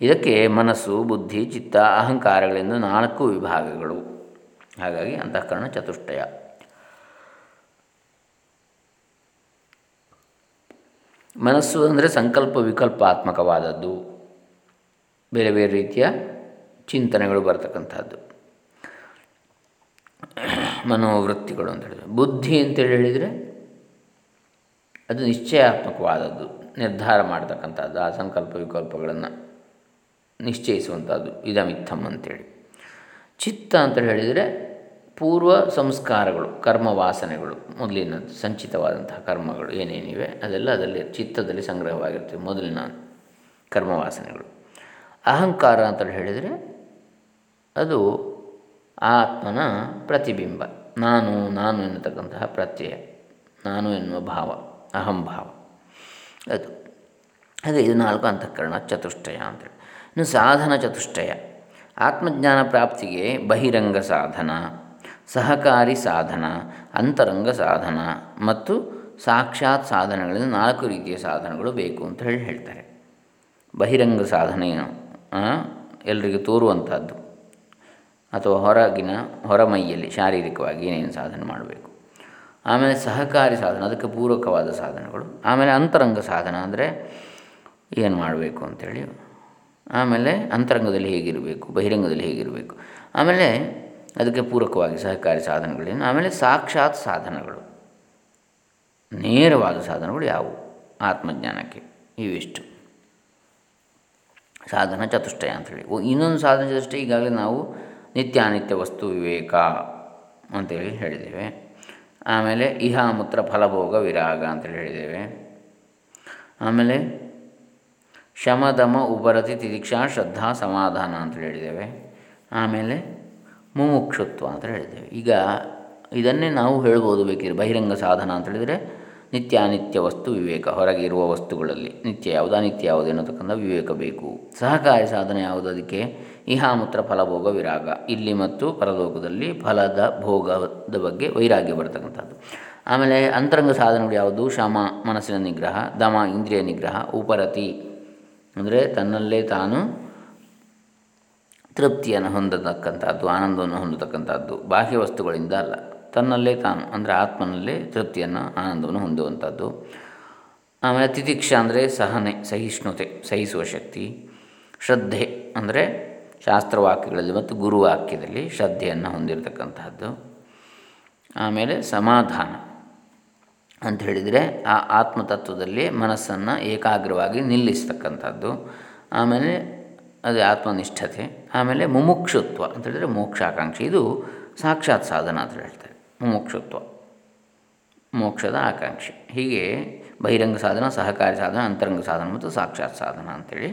ಇದಕ್ಕೆ ಮನಸ್ಸು, ಬುದ್ಧಿ, ಚಿತ್ತ, ಅಹಂಕಾರಗಳೆಂದು ನಾಲ್ಕು ವಿಭಾಗಗಳು. ಹಾಗಾಗಿ ಅಂತಃಕರಣ ಚತುಷ್ಟಯ. ಮನಸ್ಸು ಅಂದರೆ ಸಂಕಲ್ಪ ವಿಕಲ್ಪಾತ್ಮಕವಾದದ್ದು. ಬೇರೆ ಬೇರೆ ರೀತಿಯ ಚಿಂತನೆಗಳು ಬರ್ತಕ್ಕಂಥದ್ದು. ಮನೋವೃತ್ತಿಗಳು ಅಂತ ಹೇಳಿದರೆ. ಬುದ್ಧಿ ಅಂತೇಳಿ ಹೇಳಿದರೆ ಅದು ನಿಶ್ಚಯಾತ್ಮಕವಾದದ್ದು. ನಿರ್ಧಾರ ಮಾಡ್ತಕ್ಕಂಥದ್ದು, ಆ ಸಂಕಲ್ಪ ವಿಕಲ್ಪಗಳನ್ನು. ನಿಶ್ಚಯಿಸುವಂಥದ್ದು. ಇದಮಿತ್ತಮ್ ಅಂತೇಳಿ. ಚಿತ್ತ ಅಂತ ಹೇಳಿದರೆ ಪೂರ್ವ ಸಂಸ್ಕಾರಗಳು ಕರ್ಮ ವಾಸನೆಗಳು ಮೊದಲಿನ ಸಂಚಿತವಾದಂತಹ ಕರ್ಮಗಳು ಏನೇನಿವೆ, ಅದೆಲ್ಲ ಅದರಲ್ಲಿ ಚಿತ್ತದಲ್ಲಿ ಸಂಗ್ರಹವಾಗಿರ್ತವೆ ಮೊದಲಿನ ಕರ್ಮವಾಸನೆಗಳು. ಅಹಂಕಾರ ಅಂತ ಹೇಳಿದರೆ ಅದು ಆತ್ಮನ ಪ್ರತಿಬಿಂಬ. ನಾನು ನಾನು ಎನ್ನತಕ್ಕಂತಹ ಪ್ರತ್ಯಯ, ನಾನು ಎನ್ನುವ ಭಾವ, ಅಹಂಭಾವ. ಅದು. ಅದೇ ಇದು ನಾಲ್ಕು ಅಂತಃಕರಣ, ಚತುಷ್ಟಯ ಅಂತೇಳಿ. ಇನ್ನು ಸಾಧನ ಚತುಷ್ಟಯ. ಆತ್ಮಜ್ಞಾನ ಪ್ರಾಪ್ತಿಗೆ ಬಹಿರಂಗ ಸಾಧನ, ಸಹಕಾರಿ ಸಾಧನ, ಅಂತರಂಗ ಸಾಧನ ಮತ್ತು ಸಾಕ್ಷಾತ್ ಸಾಧನಗಳಿಂದ ನಾಲ್ಕು ರೀತಿಯ ಸಾಧನಗಳು ಬೇಕು ಅಂತ ಹೇಳಿ ಹೇಳ್ತಾರೆ. ಬಹಿರಂಗ ಸಾಧನೆಯು ಎಲ್ಲರಿಗೂ ತೋರುವಂಥದ್ದು ಅಥವಾ ಹೊರಗಿನ, ಹೊರಮೈಯಲ್ಲಿ ಶಾರೀರಿಕವಾಗಿ ಏನೇನು ಸಾಧನೆ ಮಾಡಬೇಕು. ಆಮೇಲೆ ಸಹಕಾರಿ ಸಾಧನ, ಅದಕ್ಕೆ ಪೂರಕವಾದ ಸಾಧನಗಳು. ಆಮೇಲೆ ಅಂತರಂಗ ಸಾಧನ ಅಂದರೆ ಏನು ಮಾಡಬೇಕು ಅಂಥೇಳಿ ಆಮೇಲೆ ಅಂತರಂಗದಲ್ಲಿ ಹೇಗಿರಬೇಕು, ಬಹಿರಂಗದಲ್ಲಿ ಹೇಗಿರಬೇಕು. ಆಮೇಲೆ ಅದಕ್ಕೆ ಪೂರಕವಾಗಿ ಸಹಕಾರಿ ಸಾಧನಗಳೇನು, ಆಮೇಲೆ ಸಾಕ್ಷಾತ್ ಸಾಧನಗಳು. ನೇರವಾದ ಸಾಧನಗಳು ಯಾವುವು? ಆತ್ಮಜ್ಞಾನಕ್ಕೆ ಇವಿಷ್ಟು. ಸಾಧನ ಚತುಷ್ಟಯ ಅಂಥೇಳಿ ಇನ್ನೊಂದು ಸಾಧನ ಚತುಷ್ಟಯ ಈಗಾಗಲೇ ನಾವು ನಿತ್ಯಾನಿತ್ಯ ವಸ್ತು ವಿವೇಕ ಅಂತೇಳಿ ಹೇಳಿದ್ದೇವೆ. ಆಮೇಲೆ ಇಹಾಮೂತ್ರ ಫಲಭೋಗ ವಿರಾಗ ಅಂತೇಳಿ ಹೇಳಿದ್ದೇವೆ. ಆಮೇಲೆ ಶಮದಮ ತಿದೀಕ್ಷಾ ಶ್ರದ್ಧಾ ಸಮಾಧಾನ ಅಂತ ಹೇಳಿದ್ದೇವೆ. ಆಮೇಲೆ ಮುಮುಕ್ಷುತ್ವ ಅಂತ ಹೇಳಿದ್ದೇವೆ. ಈಗ ಇದನ್ನೇ ನಾವು ಹೇಳ್ಬೋದು ಬೇಕಿದ್ರೆ ಬಹಿರಂಗ ಸಾಧನ ಅಂತ ಹೇಳಿದರೆ ನಿತ್ಯಾನಿತ್ಯ ವಸ್ತು ವಿವೇಕ, ಹೊರಗೆ ಇರುವ ವಸ್ತುಗಳಲ್ಲಿ ನಿತ್ಯ ಯಾವುದು, ಅನಿತ್ಯ ಯಾವುದು ಎನ್ನತಕ್ಕಂಥ ವಿವೇಕ ಬೇಕು. ಸಹಕಾರಿ ಸಾಧನೆ ಯಾವುದು ಅದಕ್ಕೆ? ಇಹಾಮೂತ್ರ ಫಲಭೋಗ ವಿರಾಗ. ಇಲ್ಲಿ ಮತ್ತು ಪರಲೋಕದಲ್ಲಿ ಫಲದ ಭೋಗದ ಬಗ್ಗೆ ವೈರಾಗ್ಯ ಬರತಕ್ಕಂಥದ್ದು. ಆಮೇಲೆ ಅಂತರಂಗ ಸಾಧನಗಳು ಯಾವುದು? ಶಮ, ಮನಸ್ಸಿನ ನಿಗ್ರಹ, ದಮ, ಇಂದ್ರಿಯ ನಿಗ್ರಹ, ಉಪರತಿ. ಅಂದರೆ ತನ್ನಲ್ಲೇ ತಾನು ತೃಪ್ತಿಯನ್ನು ಹೊಂದತಕ್ಕಂಥದ್ದು, ಆನಂದವನ್ನು ಹೊಂದತಕ್ಕಂಥದ್ದು, ಬಾಹ್ಯ ವಸ್ತುಗಳಿಂದ ಅಲ್ಲ. ತನ್ನಲ್ಲೇ ತಾನು, ಅಂದರೆ ಆತ್ಮನಲ್ಲೇ ತೃಪ್ತಿಯನ್ನು, ಆನಂದವನ್ನು ಹೊಂದುವಂಥದ್ದು. ಆಮೇಲೆ ತಿತಿಕ್ಷ ಅಂದರೆ ಸಹನೆ, ಸಹಿಷ್ಣುತೆ, ಸಹಿಸುವ ಶಕ್ತಿ. ಶ್ರದ್ಧೆ ಅಂದರೆ ಶಾಸ್ತ್ರವಾಕ್ಯಗಳಲ್ಲಿ ಮತ್ತು ಗುರುವಾಕ್ಯದಲ್ಲಿ ಶ್ರದ್ಧೆಯನ್ನು ಹೊಂದಿರತಕ್ಕಂತಹದ್ದು ಆಮೇಲೆ ಸಮಾಧಾನ. ಅಂತ ಹೇಳಿದರೆ ಆ ಆತ್ಮತತ್ವದಲ್ಲಿ ಮನಸ್ಸನ್ನು ಏಕಾಗ್ರವಾಗಿ ನಿಲ್ಲಿಸ್ತಕ್ಕಂಥದ್ದು. ಆಮೇಲೆ ಅದೇ ಆತ್ಮನಿಷ್ಠತೆ, ಆಮೇಲೆ ಮುಮುಕ್ಷುತ್ವ ಅಂತ ಹೇಳಿದರೆ ಮೋಕ್ಷಾಕಾಂಕ್ಷೆ. ಇದು ಸಾಕ್ಷಾತ್ ಸಾಧನ ಅಂತ ಹೇಳ್ತಾರೆ, ಮುಮುಕ್ಷುತ್ವ, ಮೋಕ್ಷದ ಆಕಾಂಕ್ಷೆ. ಹೀಗೆ ಬಹಿರಂಗ ಸಾಧನ, ಸಹಕಾರಿ ಸಾಧನ, ಅಂತರಂಗ ಸಾಧನ ಮತ್ತು ಸಾಕ್ಷಾತ್ ಸಾಧನ ಅಂಥೇಳಿ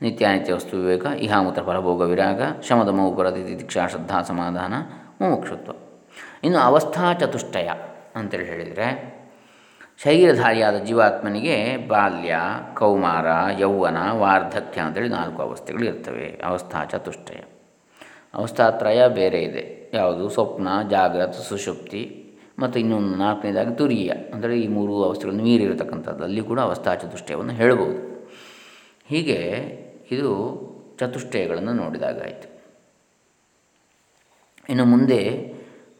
ನಿತ್ಯಾನಿತ್ಯ ವಸ್ತು ವಿವೇಕ, ಇಹಾಮೂತ್ರ ಫಲಭೋಗ ವಿರಾಗ, ಶಮದಮ ಉಪರತಿ ದಿಕ್ಷಾ ಶ್ರದ್ಧಾ ಸಮಾಧಾನ, ಮುಮುಕ್ಷುತ್ವ. ಇನ್ನು ಅವಸ್ಥಾ ಚತುಷ್ಟಯ ಅಂತೇಳಿ ಹೇಳಿದರೆ, ಶರೀರಧಾರಿಯಾದ ಜೀವಾತ್ಮನಿಗೆ ಬಾಲ್ಯ, ಕೌಮಾರ, ಯೌವನ, ವಾರ್ಧಕ್ಯ ಅಂತೇಳಿ ನಾಲ್ಕು ಅವಸ್ಥೆಗಳು ಇರ್ತವೆ. ಅವಸ್ಥಾ ಚತುಷ್ಟಯ. ಅವಸ್ಥಾತ್ರಯ ಬೇರೆ ಇದೆ. ಯಾವುದು? ಸ್ವಪ್ನ, ಜಾಗ್ರತ, ಸುಷುಪ್ತಿ ಮತ್ತು ಇನ್ನೊಂದು ನಾಲ್ಕನೇದಾಗಿ ತುರಿಯ ಅಂದರೆ ಈ ಮೂರು ಅವಸ್ಥೆಗಳನ್ನು ಮೀರಿರತಕ್ಕಂಥದ್ದು. ಅಲ್ಲಿ ಕೂಡ ಅವಸ್ಥಾ ಚತುಷ್ಟಯವನ್ನು ಹೇಳ್ಬೋದು. ಹೀಗೆ ಇದು ಚತುಷ್ಟಯಗಳನ್ನು ನೋಡಿದಾಗಾಯಿತು. ಇನ್ನು ಮುಂದೆ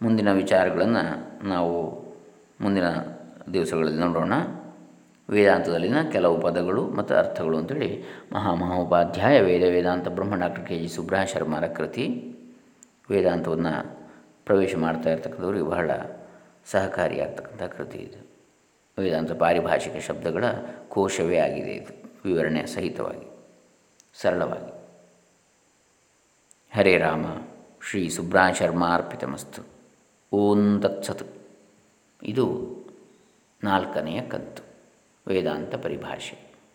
ಮುಂದಿನ ವಿಚಾರಗಳನ್ನು ನಾವು ಮುಂದಿನ ದಿವಸಗಳಲ್ಲಿ ನೋಡೋಣ. ವೇದಾಂತದಲ್ಲಿನ ಕೆಲವು ಪದಗಳು ಮತ್ತು ಅರ್ಥಗಳು ಅಂತೇಳಿ ಮಹಾಮಹೋಪಾಧ್ಯಾಯ ವೇದ ವೇದಾಂತ ಬ್ರಹ್ಮ ಡಾಕ್ಟರ್ ಕೆ ಜಿ ಸುಬ್ರಹ ಶರ್ಮರ ಕೃತಿ. ವೇದಾಂತವನ್ನು ಪ್ರವೇಶ ಮಾಡ್ತಾ ಇರ್ತಕ್ಕಂಥವ್ರಿಗೆ ಬಹಳ ಸಹಕಾರಿಯಾಗ್ತಕ್ಕಂಥ ಕೃತಿ ಇದು. ವೇದಾಂತ ಪಾರಿಭಾಷಿಕ ಶಬ್ದಗಳ ಕೋಶವೇ ಆಗಿದೆ ಇದು, ವಿವರಣೆ ಸಹಿತವಾಗಿ, ಸರಳವಾಗಿ. ಹರೇ ರಾಮ, ಶ್ರೀ ಸುಬ್ರಹ ಶರ್ಮ ಅರ್ಪಿತಮಸ್ತು ಓಂ ತತ್ಸತ್. ಇದು ನಾಲ್ಕನೆಯ ಕಂತು ವೇದಾಂತ ಪರಿಭಾಷೆ